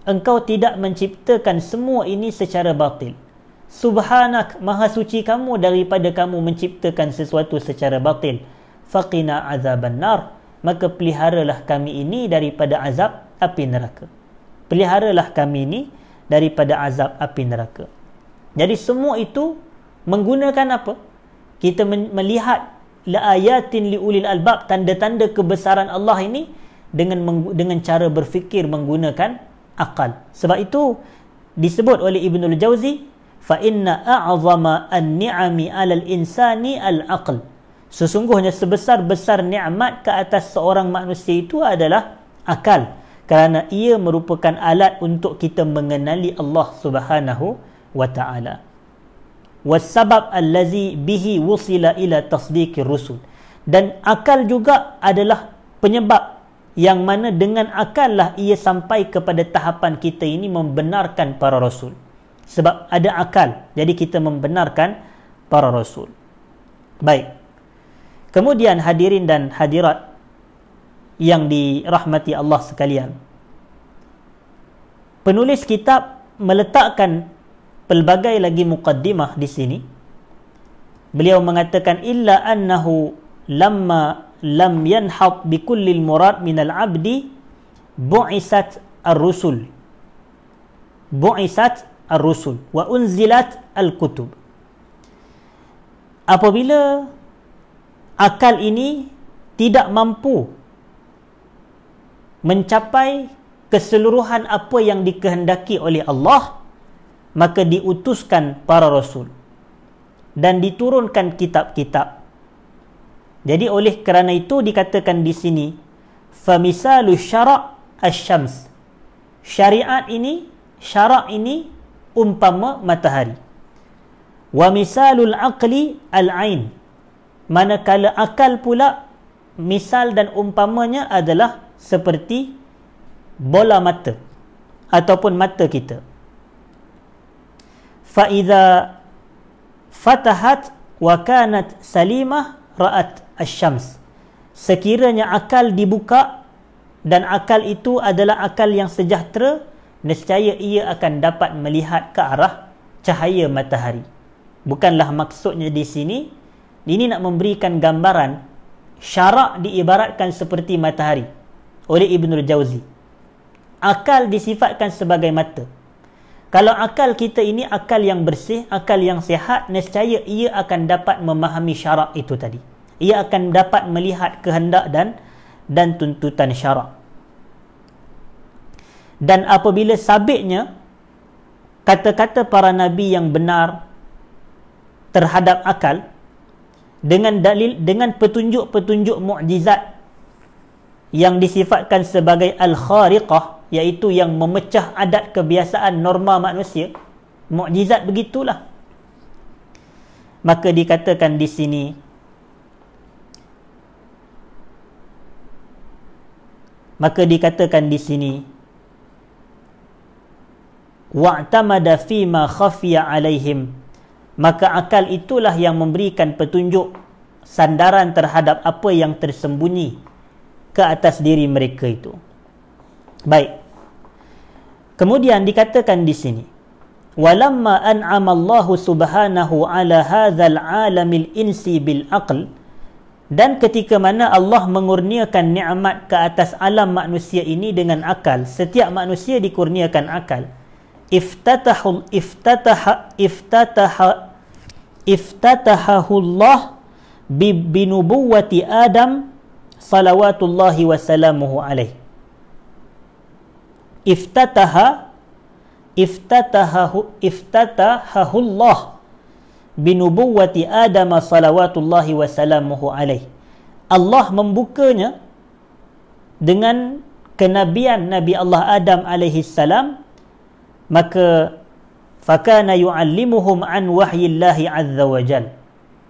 A: Engkau tidak menciptakan semua ini secara batil. Subhanak maha suci kamu daripada kamu menciptakan sesuatu secara batil. Faqina azaban nar. Maka peliharalah kami ini daripada azab api neraka. Peliharalah kami ini daripada azab api neraka. Jadi semua itu menggunakan apa? Kita melihat la ayatin li ulil albab tanda-tanda kebesaran Allah ini dengan dengan cara berfikir menggunakan akal. Sebab itu disebut oleh Ibnul Jauzi fa inna a'zama an-ni'ami 'alal insani al-aql sesungguhnya sebesar-besar nikmat ke atas seorang manusia itu adalah akal. Kerana ia merupakan alat untuk kita mengenali Allah Subhanahu wa taala. Wasabab allazi bihi wusila ila tasdiqir rusul. Dan akal juga adalah penyebab yang mana dengan akal lah ia sampai kepada tahapan kita ini membenarkan para rasul. Sebab ada akal jadi kita membenarkan para rasul. Baik kemudian hadirin dan hadirat yang dirahmati Allah sekalian. Penulis kitab meletakkan pelbagai lagi muqaddimah di sini. Beliau mengatakan illa annahu lamma lam yanhab bi kulli murad min al-abdi bu'isat ar-rusul. Bu'isat ar-rusul. Wa unzilat al-kutub. Apabila akal ini tidak mampu mencapai keseluruhan apa yang dikehendaki oleh Allah maka diutuskan para rasul dan diturunkan kitab-kitab jadi oleh kerana itu dikatakan di sini famisalu syara' asy-syams syariat ini syarak ini umpama matahari. Wa misalul aqli al-ain. Manakala akal pula misal dan umpamanya adalah seperti bola mata ataupun mata kita. Fa fatahat wa kanat salimah ra'at asy-syams. Sekiranya akal dibuka dan akal itu adalah akal yang sejahtera, nescaya ia akan dapat melihat ke arah cahaya matahari. Bukanlah maksudnya di sini ini nak memberikan gambaran syarak diibaratkan seperti matahari oleh Ibnul Jauzi akal disifatkan sebagai mata. Kalau akal kita ini akal yang bersih akal yang sihat nescaya ia akan dapat memahami syarak itu tadi. Ia akan dapat melihat kehendak dan dan tuntutan syarak. Dan apabila sabitnya kata-kata para nabi yang benar terhadap akal dengan dalil dengan petunjuk-petunjuk mukjizat yang disifatkan sebagai al-khariqah iaitu yang memecah adat kebiasaan norma manusia mukjizat begitulah. Maka dikatakan di sini maka dikatakan di sini wa'tamada fi ma khafiya alaihim maka akal itulah yang memberikan petunjuk sandaran terhadap apa yang tersembunyi ke atas diri mereka itu. Baik. Kemudian dikatakan di sini, "Walamma an'ama Allah Subhanahu 'ala hadzal 'alamil insi bil aql" dan ketika mana Allah mengurniakan nikmat ke atas alam manusia ini dengan akal, setiap manusia dikurniakan akal iftatahu iftataha iftataha iftatahahu Allah bi binubuwati Adam salawatullahi wassalamuhu alaih iftataha iftatahahu iftatahahu Allah binubuwati Adam salawatullahi wassalamuhu alaih Allah membukanya dengan kenabian Nabi Allah Adam alaihi salam maka fakana yuallimuhum an wahyillahi azza wajal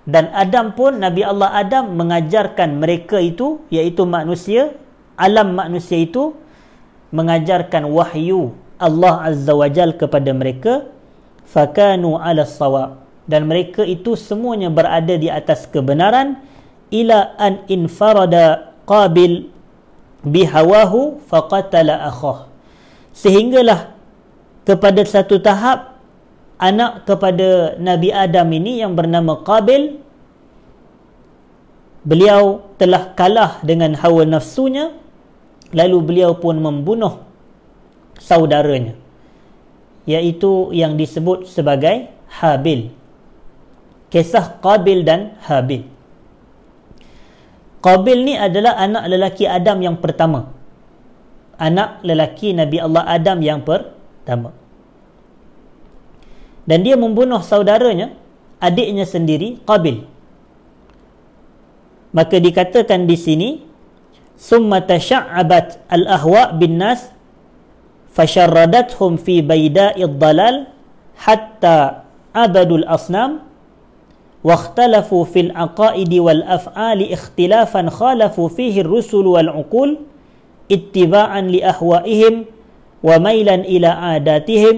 A: dan Adam pun Nabi Allah Adam mengajarkan mereka itu iaitu manusia alam manusia itu mengajarkan wahyu Allah azza wajal kepada mereka fakanu ala sawab. Dan mereka itu semuanya berada di atas kebenaran ila an infarada qabil bihawahu faqatala akhah sehinggalah kepada satu tahap anak kepada Nabi Adam ini yang bernama Qabil beliau telah kalah dengan hawa nafsunya lalu beliau pun membunuh saudaranya iaitu yang disebut sebagai Habil. Kisah Qabil dan Habil. Qabil ni adalah anak lelaki Adam yang pertama. Anak lelaki Nabi Allah Adam yang per, pertama. Dan dia membunuh saudaranya, adiknya sendiri, Qabil. Maka dikatakan di sini, summa tasha'abat al-ahwa bin nas fasharradathum fi bayda'id dalal hatta abadul asnam واختلفوا في العقائد والأفعال اختلافا خالفوا فيه الرسل والعقول اتباعا لأهوائهم ومايلًا إلى عاداتهم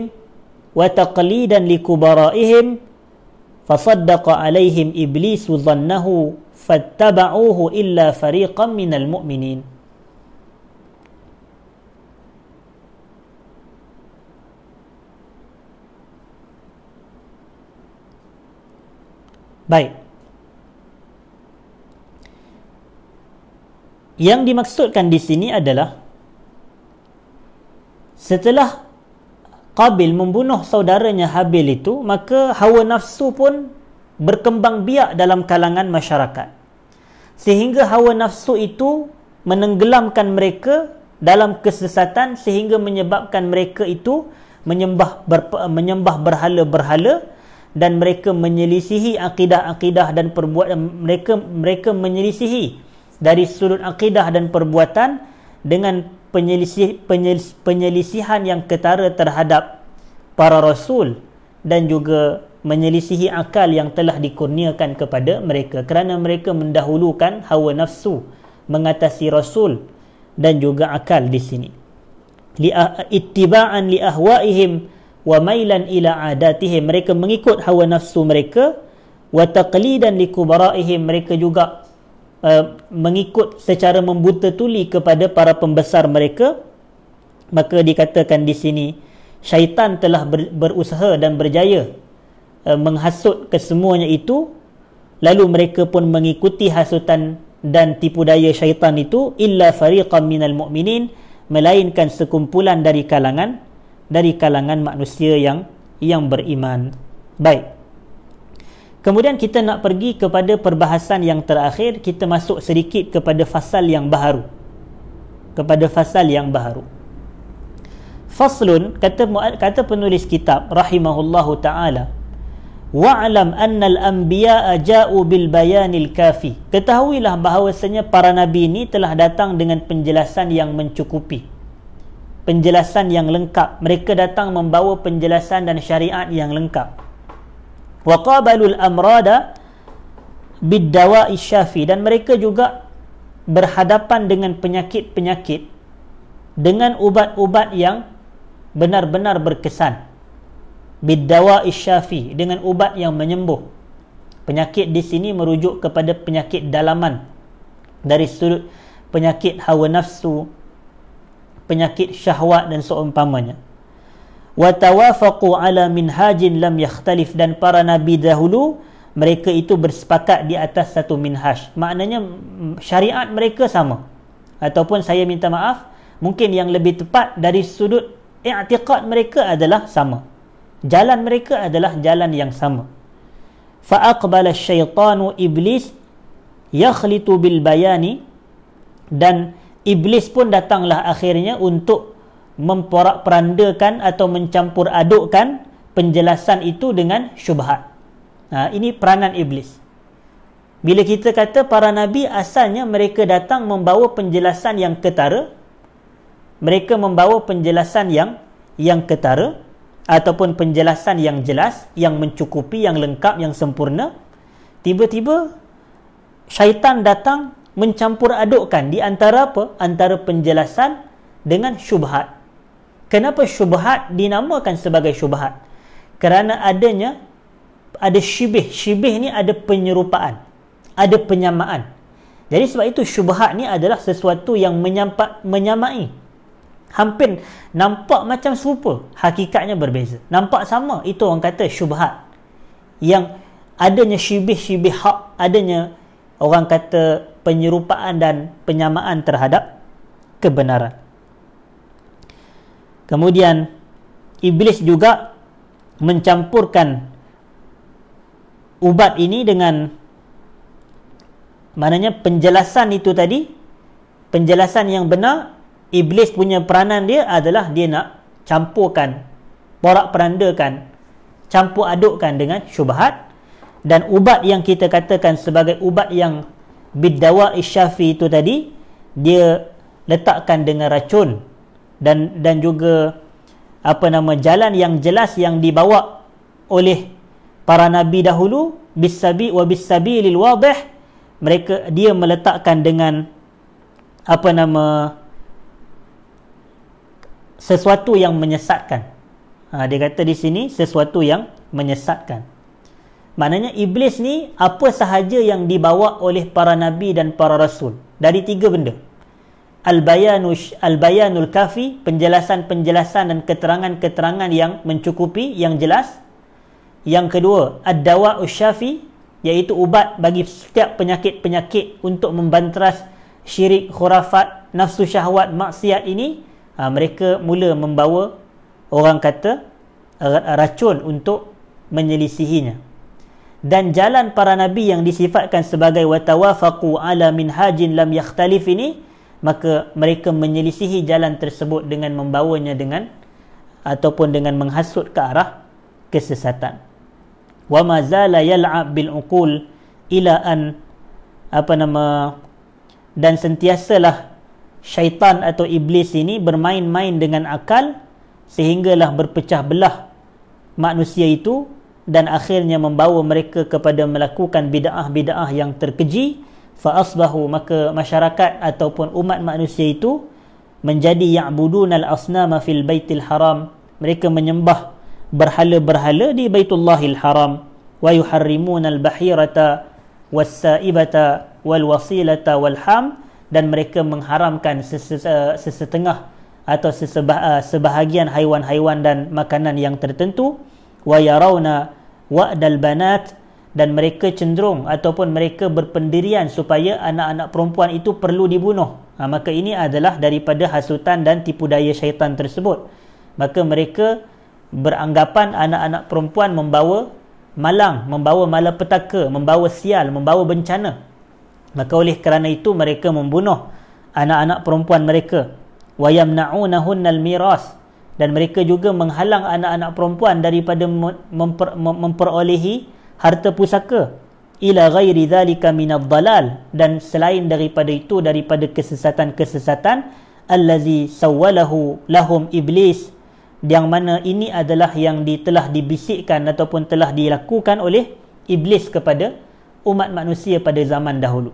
A: وتقليدًا لكبرائهم فصدق عليهم إبليس ظنه فاتبعوه إلا فريقًا من المؤمنين Baik. Yang dimaksudkan di sini adalah setelah Qabil membunuh saudaranya Habil itu maka hawa nafsu pun berkembang biak dalam kalangan masyarakat. Sehingga hawa nafsu itu menenggelamkan mereka dalam kesesatan sehingga menyebabkan mereka itu menyembah menyembah berhala-berhala dan mereka menyelisihi akidah-akidah dan perbuatan mereka mereka menyelisihi dari sudut akidah dan perbuatan dengan penyelisih, penyelis, penyelisihan yang ketara terhadap para rasul dan juga menyelisihi akal yang telah dikurniakan kepada mereka kerana mereka mendahulukan hawa nafsu mengatasi rasul dan juga akal di sini. Li ittiba'an li ahwa'ihim wa mailan ila adatihim. Mereka mengikut hawa nafsu mereka wa taqlidan li kubara'ihim. Mereka juga Uh, mengikut secara membuta tuli kepada para pembesar mereka maka dikatakan di sini syaitan telah ber, berusaha dan berjaya uh, menghasut kesemuanya itu lalu mereka pun mengikuti hasutan dan tipu daya syaitan itu illa fariqan minal mu'minin melainkan sekumpulan dari kalangan dari kalangan manusia yang yang beriman. Baik. Kemudian kita nak pergi kepada perbahasan yang terakhir, kita masuk sedikit kepada fasal yang baru. Kepada fasal yang baru. Faslun kata kata penulis kitab rahimahullahu taala wa'lam anna al-anbiya'a ja'u bil bayanil kafi ketahuilah bahawasanya para nabi ini telah datang dengan penjelasan yang mencukupi penjelasan yang lengkap mereka datang membawa penjelasan dan syariat yang lengkap wa qabalul amrada bid dawa'i syafi dan mereka juga berhadapan dengan penyakit-penyakit dengan ubat-ubat yang benar-benar berkesan. Bidawa isyafi dengan ubat yang menyembuh. Penyakit di sini merujuk kepada penyakit dalaman. Dari sudut penyakit hawa nafsu penyakit syahwat dan seumpamanya wa tawafaqu ala minhajin lam yakhtalif. Dan para nabi dahulu mereka itu bersepakat di atas satu minhaj. Maknanya syariat mereka sama. Ataupun saya minta maaf mungkin yang lebih tepat dari sudut i'tiqad mereka adalah sama. Jalan mereka adalah jalan yang sama. Fa aqbala syaitanu iblis yakhlitu bil bayani. Dan iblis pun datanglah akhirnya untuk memporak-perandakan atau mencampur adukkan penjelasan itu dengan syubhat ha, ini peranan iblis bila kita kata para nabi asalnya mereka datang membawa penjelasan yang ketara mereka membawa penjelasan yang yang ketara ataupun penjelasan yang jelas, yang mencukupi, yang lengkap, yang sempurna, tiba-tiba syaitan datang mencampur adukkan di antara apa? Antara penjelasan dengan syubhat. Kenapa syubhat dinamakan sebagai syubhat? Kerana adanya ada syibih. Syibih ni ada penyerupaan. Ada penyamaan. Jadi sebab itu syubhat ni adalah sesuatu yang menyampak, menyamai hampir nampak macam serupa hakikatnya berbeza nampak sama itu orang kata syubhat yang adanya syibih-syibih hak adanya orang kata penyerupaan dan penyamaan terhadap kebenaran kemudian iblis juga mencampurkan ubat ini dengan maknanya penjelasan itu tadi penjelasan yang benar iblis punya peranan dia adalah dia nak campurkan porak perandakan campur adukkan dengan syubhat. Dan ubat yang kita katakan sebagai ubat yang bidawa isyafi itu tadi dia letakkan dengan racun dan dan juga apa nama jalan yang jelas yang dibawa oleh para nabi dahulu bisabi wa bisabi lil wadih mereka dia meletakkan dengan apa nama sesuatu yang menyesatkan. Ha, dia kata di sini sesuatu yang menyesatkan. Maknanya iblis ni apa sahaja yang dibawa oleh para nabi dan para rasul dari tiga benda. Al-bayanul al-bayanul kafi, penjelasan-penjelasan dan keterangan-keterangan yang mencukupi, yang jelas. Yang kedua, ad-dawa syafi iaitu ubat bagi setiap penyakit-penyakit untuk membanteras syirik, khurafat, nafsu syahwat, maksiat ini ha, mereka mula membawa orang kata racun untuk menyelisihinya dan jalan para nabi yang disifatkan sebagai watawafaqu ala minhajin lam yakhtalif ini maka mereka menyelisihi jalan tersebut dengan membawanya dengan ataupun dengan menghasut ke arah kesesatan. Wa ma zala yal'ab bil uqul ila an apa nama dan sentiasalah syaitan atau iblis ini bermain-main dengan akal sehinggalah berpecah belah manusia itu dan akhirnya membawa mereka kepada melakukan bid'ah-bid'ah yang terkeji fa asbahu maka masyarakat ataupun umat manusia itu menjadi ya'budunal asnama fil baitil haram. Mereka menyembah berhala-berhala di baitullahil haram. Wa yuharrimunal bahirata was sa'ibata wal wasilata wal ham dan mereka mengharamkan sesetengah atau sebahagian haiwan-haiwan dan makanan yang tertentu. Wa yarawna wa'dal banat dan mereka cenderung ataupun mereka berpendirian supaya anak-anak perempuan itu perlu dibunuh. Ha, maka ini adalah daripada hasutan dan tipu daya syaitan tersebut. Maka mereka beranggapan anak-anak perempuan membawa malang membawa malapetaka membawa sial membawa bencana. Maka oleh kerana itu mereka membunuh anak-anak perempuan mereka. Wayamna'unahunnal miras dan mereka juga menghalang anak-anak perempuan daripada memper, memperolehi harta pusaka. Ila ghairi dhalika minad dalal dan selain daripada itu daripada kesesatan-kesesatan allazi sawwalahu lahum iblis. Yang mana ini adalah yang telah dibisikkan ataupun telah dilakukan oleh iblis kepada umat manusia pada zaman dahulu.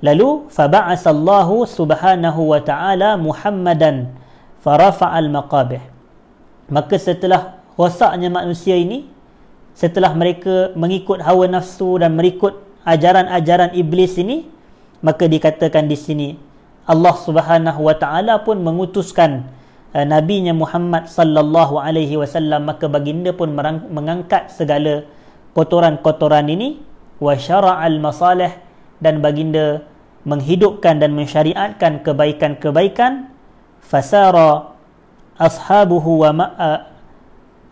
A: Lalu faba'asallahu subhanahu wa ta'ala muhammadan farafa'al maqabih maka setelah rosaknya manusia ini setelah mereka mengikut hawa nafsu dan mengikut ajaran-ajaran iblis ini maka dikatakan di sini Allah Subhanahu wa taala pun mengutuskan uh, nabinya Muhammad sallallahu alaihi wasallam maka baginda pun mengangkat segala kotoran-kotoran ini wa syara'al masalih dan baginda menghidupkan dan mensyariatkan kebaikan-kebaikan fasara ashabuhu wa ma, uh,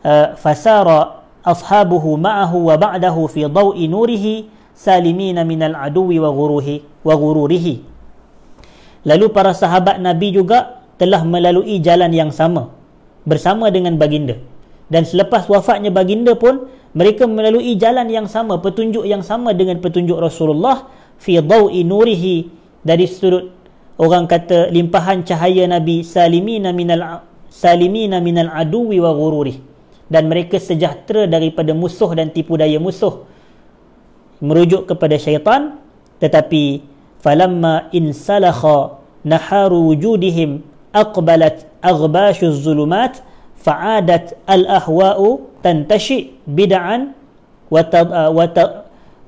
A: uh, fasara ba'dahu fi daw'i nurihi salimina minal aduwi wa guruhi wa gururihi lalu para sahabat nabi juga telah melalui jalan yang sama bersama dengan baginda. Dan selepas wafatnya baginda pun mereka melalui jalan yang sama petunjuk yang sama dengan petunjuk Rasulullah fi daw'i nurihi dari sudut orang kata limpahan cahaya nabi salimina minal salimina minal aduwi wa gururihi dan mereka sejahtera daripada musuh dan tipu daya musuh merujuk kepada syaitan tetapi falamma insalakha naharu wujudihim aqbalat aghbashu zulumat fa'adat al-ahwa'u tantashi bid'an wa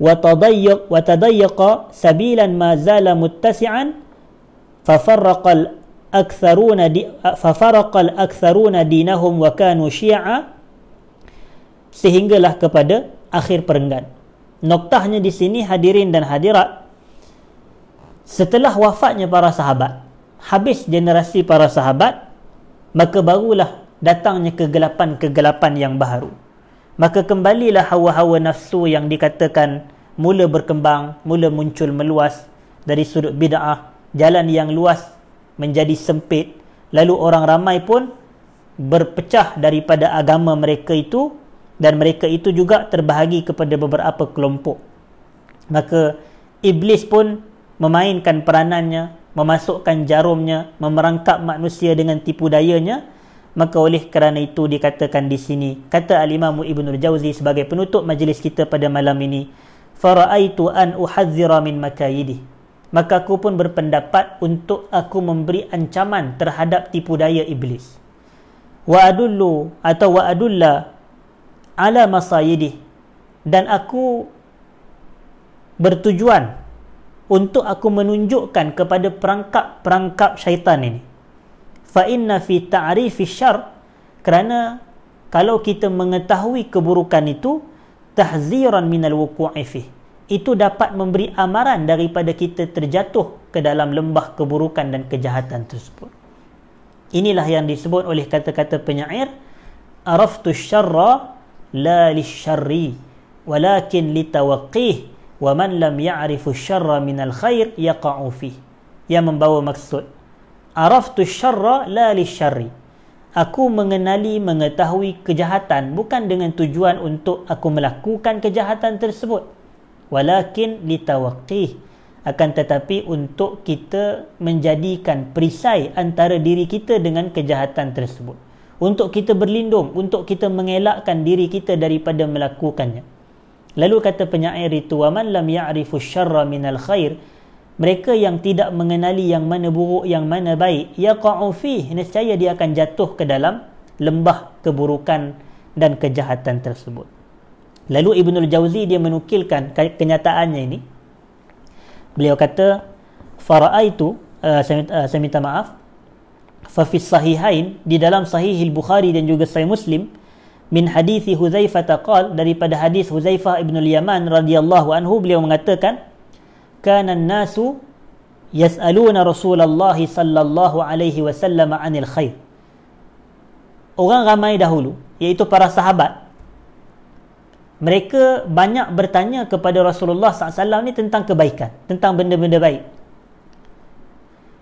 A: وتضيق وتضيق سبيلا ما زال متسعا ففرق الأكثرون دي ففرق الأكثرون دينهم وكانوا شيعا sehinggalah kepada akhir perenggan. Noktahnya di sini hadirin dan hadirat setelah wafatnya para sahabat, habis generasi para sahabat, maka barulah datangnya kegelapan-kegelapan yang baru. Maka kembalilah hawa-hawa nafsu yang dikatakan mula berkembang, mula muncul meluas dari sudut bid'ah, jalan yang luas menjadi sempit, lalu orang ramai pun berpecah daripada agama mereka itu dan mereka itu juga terbahagi kepada beberapa kelompok. Maka iblis pun memainkan peranannya memasukkan jarumnya memerangkap manusia dengan tipu dayanya. Maka oleh kerana itu dikatakan di sini kata al-imam ibnu jauzi sebagai penutup majlis kita pada malam ini faraitu an uhadzira min makayidi maka aku pun berpendapat untuk aku memberi ancaman terhadap tipu daya iblis. Wa adullu atau wa adulla ala masayidih. Dan aku bertujuan untuk aku menunjukkan kepada perangkap-perangkap syaitan ini. Fa inna fi ta'rifi syar kerana kalau kita mengetahui keburukan itu tahziran minal wuqu'i fi itu dapat memberi amaran daripada kita terjatuh ke dalam lembah keburukan dan kejahatan tersebut. Inilah yang disebut oleh kata-kata penyair araftu syarra la lisyarri walakin litawaqih wa man lam ya'rifu syarra minal khair yaqa'u يا yang membawa maksud araftu syarra la lisyarri Aku mengenali mengetahui kejahatan bukan dengan tujuan untuk aku melakukan kejahatan tersebut. Walakin litawaqih akan tetapi untuk kita menjadikan perisai antara diri kita dengan kejahatan tersebut untuk kita berlindung, untuk kita mengelakkan diri kita daripada melakukannya. Lalu kata penyair itu, وَمَنْ لَمْ يَعْرِفُ الشَّرَّ مِنَ الْخَيْرِ Mereka yang tidak mengenali yang mana buruk, yang mana baik, يَقَعُ فِيهِ Nescaya dia akan jatuh ke dalam lembah keburukan dan kejahatan tersebut. Lalu Ibnul Jauzi dia menukilkan kenyataannya ini. Beliau kata, فَرَأَيْتُ uh, eh, saya, uh, saya minta maaf, fafis sahihain di dalam sahih al-Bukhari dan juga sahih Muslim min hadithi Huzaifah taqal daripada hadis Huzaifah ibn al-Yaman radhiyallahu anhu beliau mengatakan kana nasu yas'aluna Rasulullah sallallahu alaihi wasallam anil khair. Orang ramai dahulu iaitu para sahabat mereka banyak bertanya kepada Rasulullah SAW ni tentang kebaikan tentang benda-benda baik.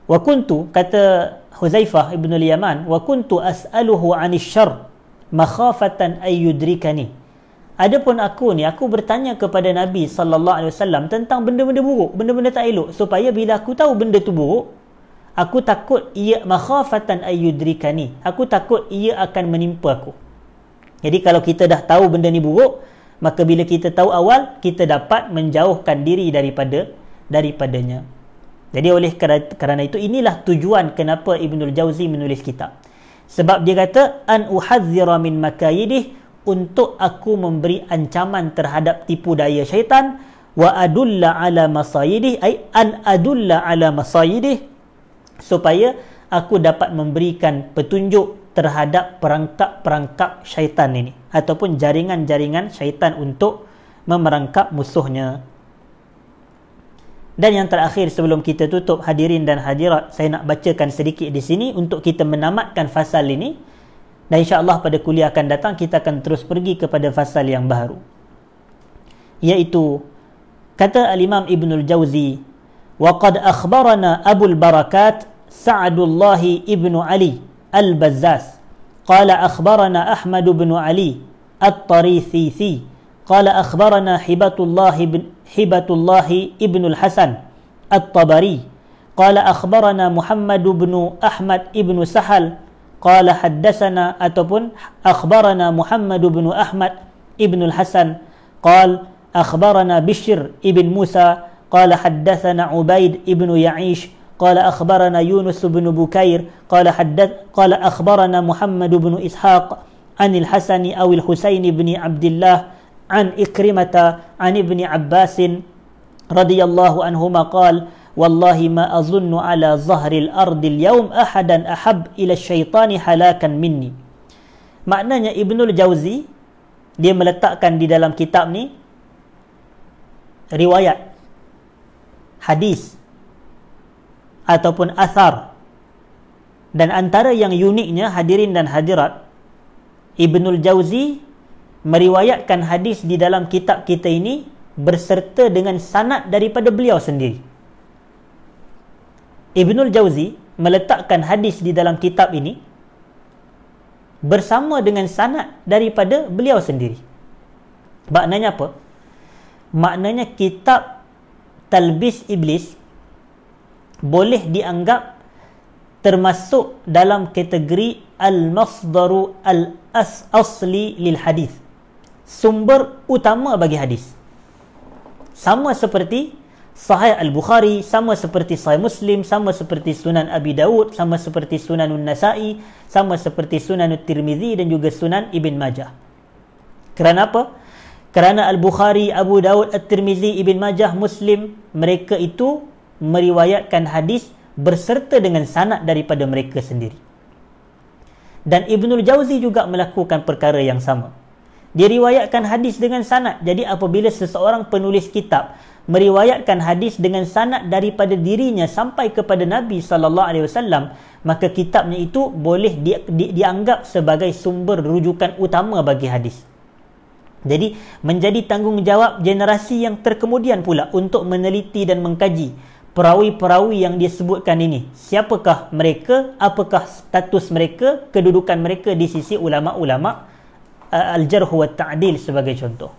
A: Wa kuntu kata Huzaifah ibn al-Yaman wa kuntu as'aluhu 'anil syarr makhafatan ayyudrikani adapun aku ni aku bertanya kepada Nabi sallallahu alaihi wasallam tentang benda-benda buruk benda-benda tak elok supaya bila aku tahu benda tu buruk aku takut ia makhafatan ayyudrikani aku takut ia akan menimpa aku. Jadi kalau kita dah tahu benda ni buruk maka bila kita tahu awal kita dapat menjauhkan diri daripada daripadanya jadi oleh kerana itu inilah tujuan kenapa Ibnul Jauzi menulis kitab. Sebab dia kata an uhadzira min makayidih untuk aku memberi ancaman terhadap tipu daya syaitan. Wa adulla ala masayidih ay an adulla ala masayidih supaya aku dapat memberikan petunjuk terhadap perangkap-perangkap syaitan ini ataupun jaringan-jaringan syaitan untuk memerangkap musuhnya dan yang terakhir sebelum kita tutup hadirin dan hadirat, saya nak bacakan sedikit di sini untuk kita menamatkan fasal ini. Dan insya-Allah pada kuliah akan datang kita akan terus pergi kepada fasal yang baru. Yaitu kata al-Imam Ibn al-Jauzi, "Wa qad akhbarana Abu al-Barakat Sa'dullah ibn Ali al-Bazzaz. Qala akhbarana Ahmad ibn Ali at-Tarithisi. Qala akhbarana Hibatullah ibn هبة الله ابن الحسن الطبري قال أخبرنا محمد بن أحمد ابن سهل قال حدثنا أتبن أخبرنا محمد بن أحمد ابن الحسن قال أخبرنا بشر ابن موسى قال حدثنا عبيد ابن يعيش قال أخبرنا يونس بن بكير قال حدث قال أخبرنا محمد بن إسحاق عن الحسن أو الحسين بن عبد الله عن إكرمة عن ابن عباس رضي الله عنهما قال والله ما أظن على ظهر الأرض اليوم أحدا أحب إلى الشيطان حلاكا مني. Maknanya Ibn Al-Jawzi dia meletakkan di dalam kitab ni riwayat hadis ataupun asar dan antara yang uniknya hadirin dan hadirat Ibnul Jauzi meriwayatkan hadis di dalam kitab kita ini berserta dengan sanad daripada beliau sendiri. Ibnul Jauzi meletakkan hadis di dalam kitab ini bersama dengan sanad daripada beliau sendiri. Maknanya apa? Maknanya kitab Talbis Iblis boleh dianggap termasuk dalam kategori al-masdaru al-asli lil hadis sumber utama bagi hadis. Sama seperti Sahih Al-Bukhari, sama seperti Sahih Muslim, sama seperti Sunan Abi Dawud, sama seperti Sunan Nasai, sama seperti Sunan Tirmizi dan juga Sunan Ibn Majah. Kerana apa? Kerana Al-Bukhari, Abu Dawud, At-Tirmizi, Ibn Majah, Muslim, mereka itu meriwayatkan hadis berserta dengan sanad daripada mereka sendiri. Dan Ibnul Jauzi juga melakukan perkara yang sama diriwayatkan hadis dengan sanad. Jadi apabila seseorang penulis kitab meriwayatkan hadis dengan sanad daripada dirinya sampai kepada Nabi sallallahu alaihi wasallam, maka kitabnya itu boleh di, di, dianggap sebagai sumber rujukan utama bagi hadis. Jadi menjadi tanggungjawab generasi yang terkemudian pula untuk meneliti dan mengkaji perawi-perawi yang disebutkan ini. Siapakah mereka? Apakah status mereka? Kedudukan mereka di sisi ulama-ulama al-jarh wa ta'dil sebagai contoh.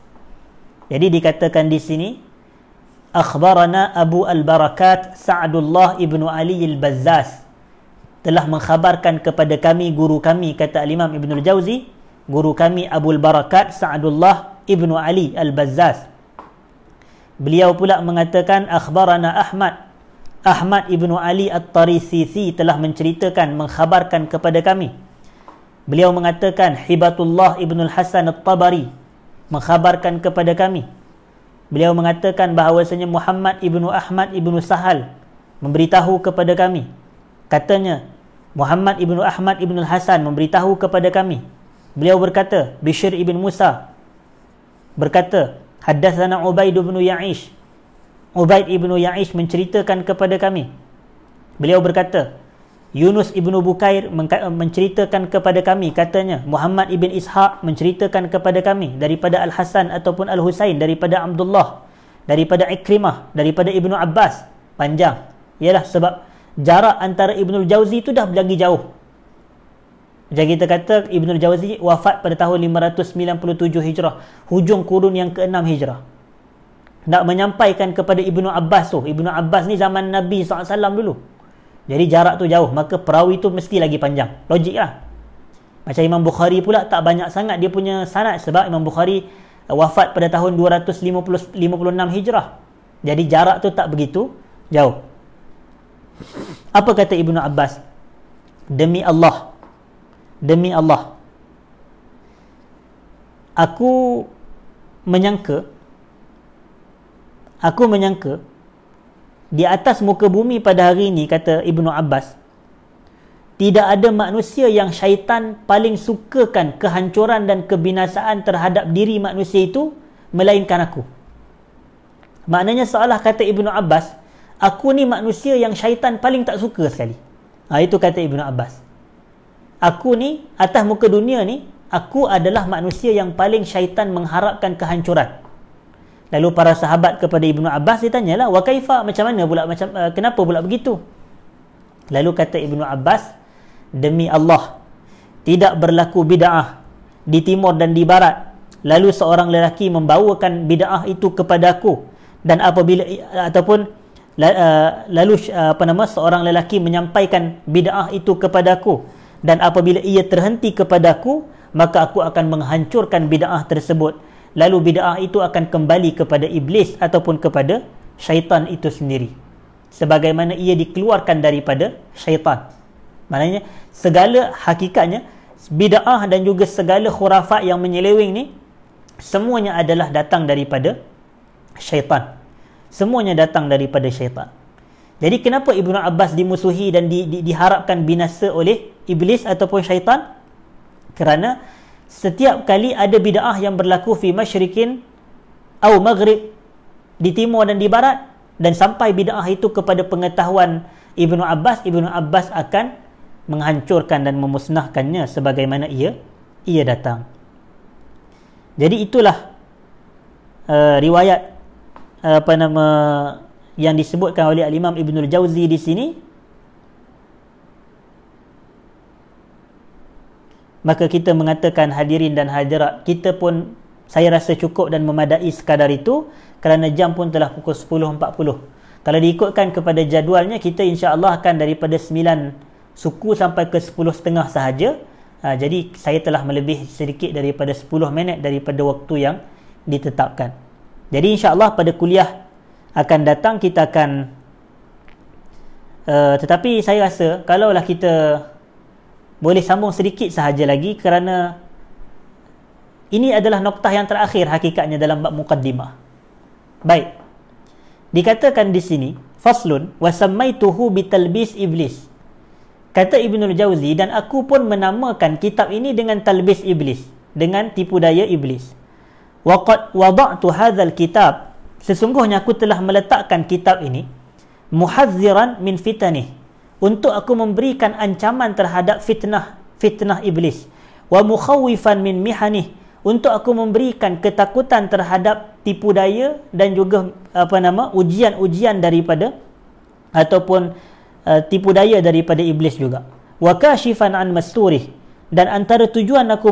A: Jadi dikatakan di sini akhbarana Abu al-Barakat Sa'dullah ibnu Ali al-Bazzaz telah mengkhabarkan kepada kami guru kami kata al-Imam Ibnu al-Jauzi guru kami Abu al-Barakat Sa'dullah ibnu Ali al-Bazzaz beliau pula mengatakan akhbarana Ahmad Ahmad ibnu Ali at-Tarisisi telah menceritakan mengkhabarkan kepada kami Beliau mengatakan Hibatullah Ibn Hasan At-Tabari mengkhabarkan kepada kami. Beliau mengatakan bahawasanya Muhammad Ibn Ahmad Ibn Sahal memberitahu kepada kami. Katanya Muhammad Ibn Ahmad Ibn Hasan memberitahu kepada kami beliau berkata Bishr ibn Musa berkata haddatsana Ubaid bin Ya'ish Ubaid ibn Ya'ish menceritakan kepada kami beliau berkata Yunus ibn Bukair menceritakan kepada kami katanya Muhammad ibn Ishaq menceritakan kepada kami daripada Al Hasan ataupun Al Husain daripada Abdullah daripada Ikrimah daripada Ibnu Abbas. Panjang. Ialah sebab jarak antara Ibnu Jauzi itu dah lagi jauh. Macam kita kata Ibnu Jauzi wafat pada tahun 597 Hijrah hujung kurun yang ke-6 Hijrah. Nak menyampaikan kepada Ibnu Abbas tu Ibnu Abbas ni zaman Nabi SAW dulu jadi jarak tu jauh maka perawi tu mesti lagi panjang logik lah macam Imam Bukhari pula tak banyak sangat dia punya sanad sebab Imam Bukhari wafat pada tahun 256 Hijrah. Jadi jarak tu tak begitu jauh. Apa kata Ibnu Abbas? Demi Allah. Demi Allah. Aku menyangka aku menyangka di atas muka bumi pada hari ini kata Ibnu Abbas tidak ada manusia yang syaitan paling sukakan kehancuran dan kebinasaan terhadap diri manusia itu melainkan aku. Maknanya seolah kata Ibnu Abbas, aku ni manusia yang syaitan paling tak suka sekali. Ha, itu kata Ibnu Abbas. Aku ni, atas muka dunia ni, aku adalah manusia yang paling syaitan mengharapkan kehancuran. Lalu para sahabat kepada Ibnu Abbas ditanyalah, wa kaifa? Macam mana pula? Macam uh, kenapa pula begitu? Lalu kata Ibnu Abbas, demi Allah tidak berlaku bid'ah di timur dan di barat. Lalu seorang lelaki membawakan bid'ah itu kepada aku. Dan apabila ataupun uh, lalu uh, apa nama seorang lelaki menyampaikan bid'ah itu kepada aku. Dan apabila ia terhenti kepada aku maka aku akan menghancurkan bid'ah tersebut lalu bid'ah itu akan kembali kepada iblis ataupun kepada syaitan itu sendiri sebagaimana ia dikeluarkan daripada syaitan Maknanya segala hakikatnya bid'ah dan juga segala khurafat yang menyeleweng ni semuanya adalah datang daripada syaitan. Semuanya datang daripada syaitan. Jadi kenapa Ibnu Abbas dimusuhi dan di, di, diharapkan binasa oleh iblis ataupun syaitan? Kerana setiap kali ada bid'ah yang berlaku fi masyrikin atau maghrib di timur dan di barat dan sampai bid'ah itu kepada pengetahuan Ibnu Abbas, Ibnu Abbas akan menghancurkan dan memusnahkannya sebagaimana ia ia datang. Jadi itulah uh, riwayat uh, apa nama yang disebutkan oleh Al-Imam Ibnul Jauzi di sini. Maka kita mengatakan hadirin dan hadirat, kita pun saya rasa cukup dan memadai sekadar itu kerana jam pun telah pukul 10.40. Kalau diikutkan kepada jadualnya, kita insya-Allah akan daripada suku sampai ke 10 setengah sahaja ha, jadi saya telah melebih sedikit daripada 10 minit daripada waktu yang ditetapkan jadi insyaAllah pada kuliah akan datang kita akan uh, tetapi saya rasa kalaulah kita boleh sambung sedikit sahaja lagi kerana ini adalah noktah yang terakhir hakikatnya dalam bab mukaddimah baik. Dikatakan di sini faslun wasammaituhu bitalbis iblis. Kata Ibnul Jauzi dan aku pun menamakan kitab ini dengan talbis iblis, dengan tipu daya iblis. Waqad wada'tu hadzal kitab, sesungguhnya aku telah meletakkan kitab ini muhazziran min fitanih untuk aku memberikan ancaman terhadap fitnah fitnah iblis. Wa mukhawifan min mihanih untuk aku memberikan ketakutan terhadap tipu daya dan juga apa nama ujian-ujian daripada ataupun Uh, tipu daya daripada iblis juga. Wa kashifan an masturih dan antara tujuan aku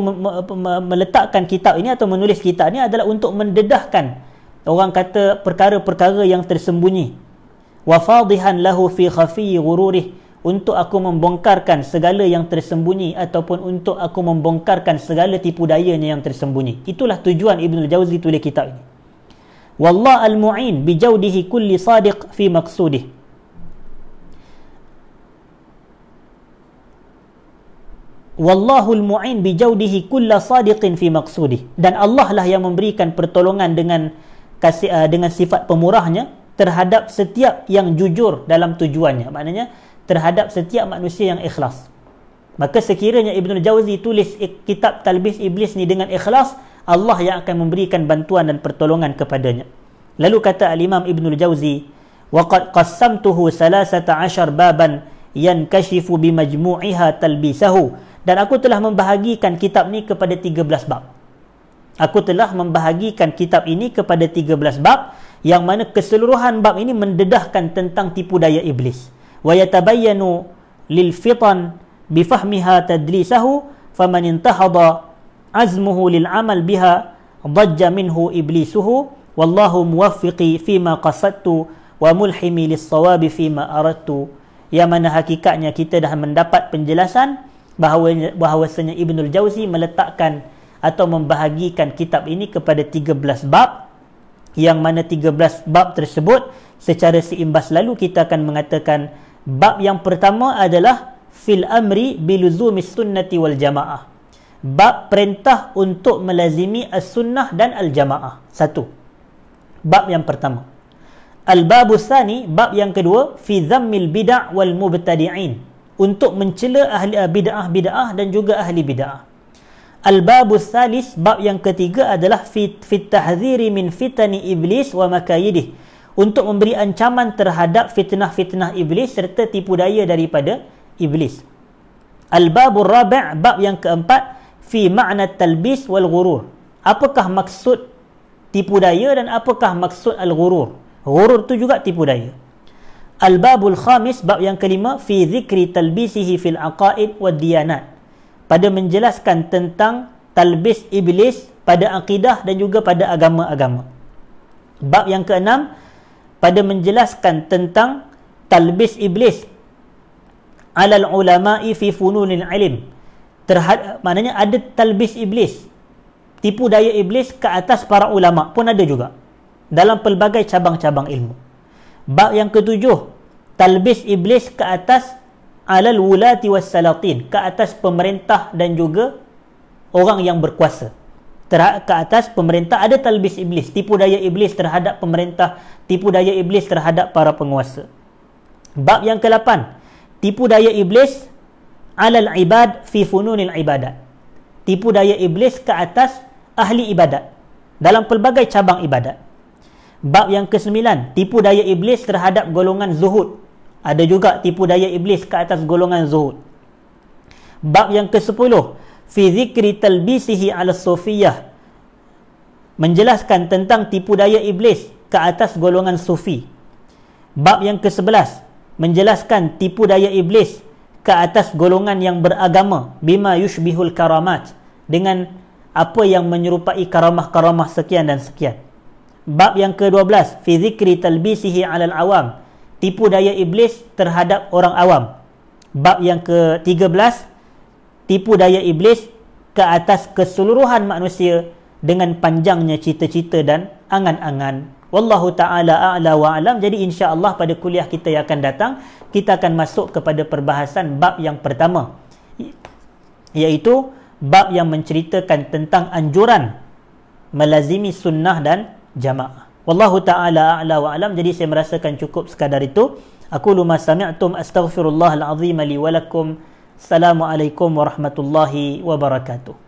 A: meletakkan kitab ini atau menulis kitab ini adalah untuk mendedahkan orang kata perkara-perkara yang tersembunyi wa fadihan lahu fi khafi ghururih. Untuk aku membongkarkan segala yang tersembunyi ataupun untuk aku membongkarkan segala tipu dayanya yang tersembunyi. Itulah tujuan Ibnu Jauzi tulis kitab ini. Wallah al-mu'in bi jawdihi kulli sadiq fi maqsudih. Wallahu al-mu'in bi jawdihi kulla sadiqin fi maqsudih. Dan Allah lah yang memberikan pertolongan dengan kasih uh, dengan sifat pemurahnya terhadap setiap yang jujur dalam tujuannya. Maknanya terhadap setiap manusia yang ikhlas. Maka sekiranya Ibn Jawzi tulis kitab Talbis Iblis ni dengan ikhlas Allah yang akan memberikan bantuan dan pertolongan kepadanya. Lalu kata Al-Imam Ibn Jawzi وَقَدْ قَسَّمْتُهُ سَلَاسَةَ عَشَرْ بَابًا يَنْكَشِفُ بِمَجْمُعِهَا talbisahu. Dan aku telah membahagikan kitab ni kepada 13 bab. Aku telah membahagikan kitab ini kepada 13 bab yang mana keseluruhan bab ini mendedahkan tentang tipu daya iblis. وَيَتَبَيَّنُ لِلْفِطَنِ bifahmiha tadlisahu faman intahada azmuhu lil amal biha dajja minhu iblisuhu wallahu muwaffiqi fima qasadtu wa mulhimi lis sawabi fima aradtu yang mana hakikatnya kita dah mendapat penjelasan bahawa bahawasanya Ibnul Jauzi meletakkan atau membahagikan kitab ini kepada 13 bab yang mana 13 bab tersebut secara seimbas lalu kita akan mengatakan bab yang pertama adalah fil amri biluzumi sunnati wal jamaah. Bab perintah untuk melazimi as-sunnah dan al-jamaah. Satu. Bab yang pertama. Al-babu sani, bab yang kedua, fi zammil bid'ah wal mubtadi'in. Untuk mencela ahli bid'ah bid'ah dan juga ahli bid'ah. Al-babu salis, bab yang ketiga adalah fit, tahziri min fitani iblis wa makayidih. Untuk memberi ancaman terhadap fitnah-fitnah iblis serta tipu daya daripada iblis. Al-babur rabi' bab yang keempat fi makna talbis wal ghurur. Apakah maksud tipu daya dan apakah maksud al-ghurur? Ghurur tu juga tipu daya. Al-babul khamis bab yang kelima fi zikri talbisihi fil aqaid wad diyanat. Pada menjelaskan tentang talbis iblis pada akidah dan juga pada agama-agama. Bab yang keenam pada menjelaskan tentang talbis iblis alal ulama'i fi fununil ilm terhadap maknanya ada talbis iblis tipu daya iblis ke atas para ulama pun ada juga dalam pelbagai cabang-cabang ilmu bab yang ketujuh talbis iblis ke atas alal wulati was salatin ke atas pemerintah dan juga orang yang berkuasa. Ke atas pemerintah ada talbis iblis tipu daya iblis terhadap pemerintah tipu daya iblis terhadap para penguasa. Bab yang ke-8 tipu daya iblis alal ibad fi fununil ibadat. Tipu daya iblis ke atas ahli ibadat dalam pelbagai cabang ibadat. Bab yang kesembilan tipu daya iblis terhadap golongan zuhud ada juga tipu daya iblis ke atas golongan zuhud bab yang kesepuluh fi zikri talbisihi ala sufiyah menjelaskan tentang tipu daya iblis ke atas golongan sufi bab yang ke-11 menjelaskan tipu daya iblis ke atas golongan yang beragama bima yushbihul karamat dengan apa yang menyerupai karamah-karamah sekian dan sekian. Bab yang ke-12 fi zikri talbisihi 'alal awam tipu daya iblis terhadap orang awam. Bab yang ke-13 tipu daya iblis ke atas keseluruhan manusia dengan panjangnya cita-cita dan angan-angan Wallahu ta'ala a'la wa alam. Jadi insya-Allah pada kuliah kita yang akan datang, kita akan masuk kepada perbahasan bab yang pertama. Iaitu bab yang menceritakan tentang anjuran melazimi sunnah dan jamaah. Wallahu ta'ala a'la wa alam. Jadi saya merasakan cukup sekadar itu. Aku luma sami'tum astaghfirullahal azim li walakum. Assalamualaikum warahmatullahi wabarakatuh.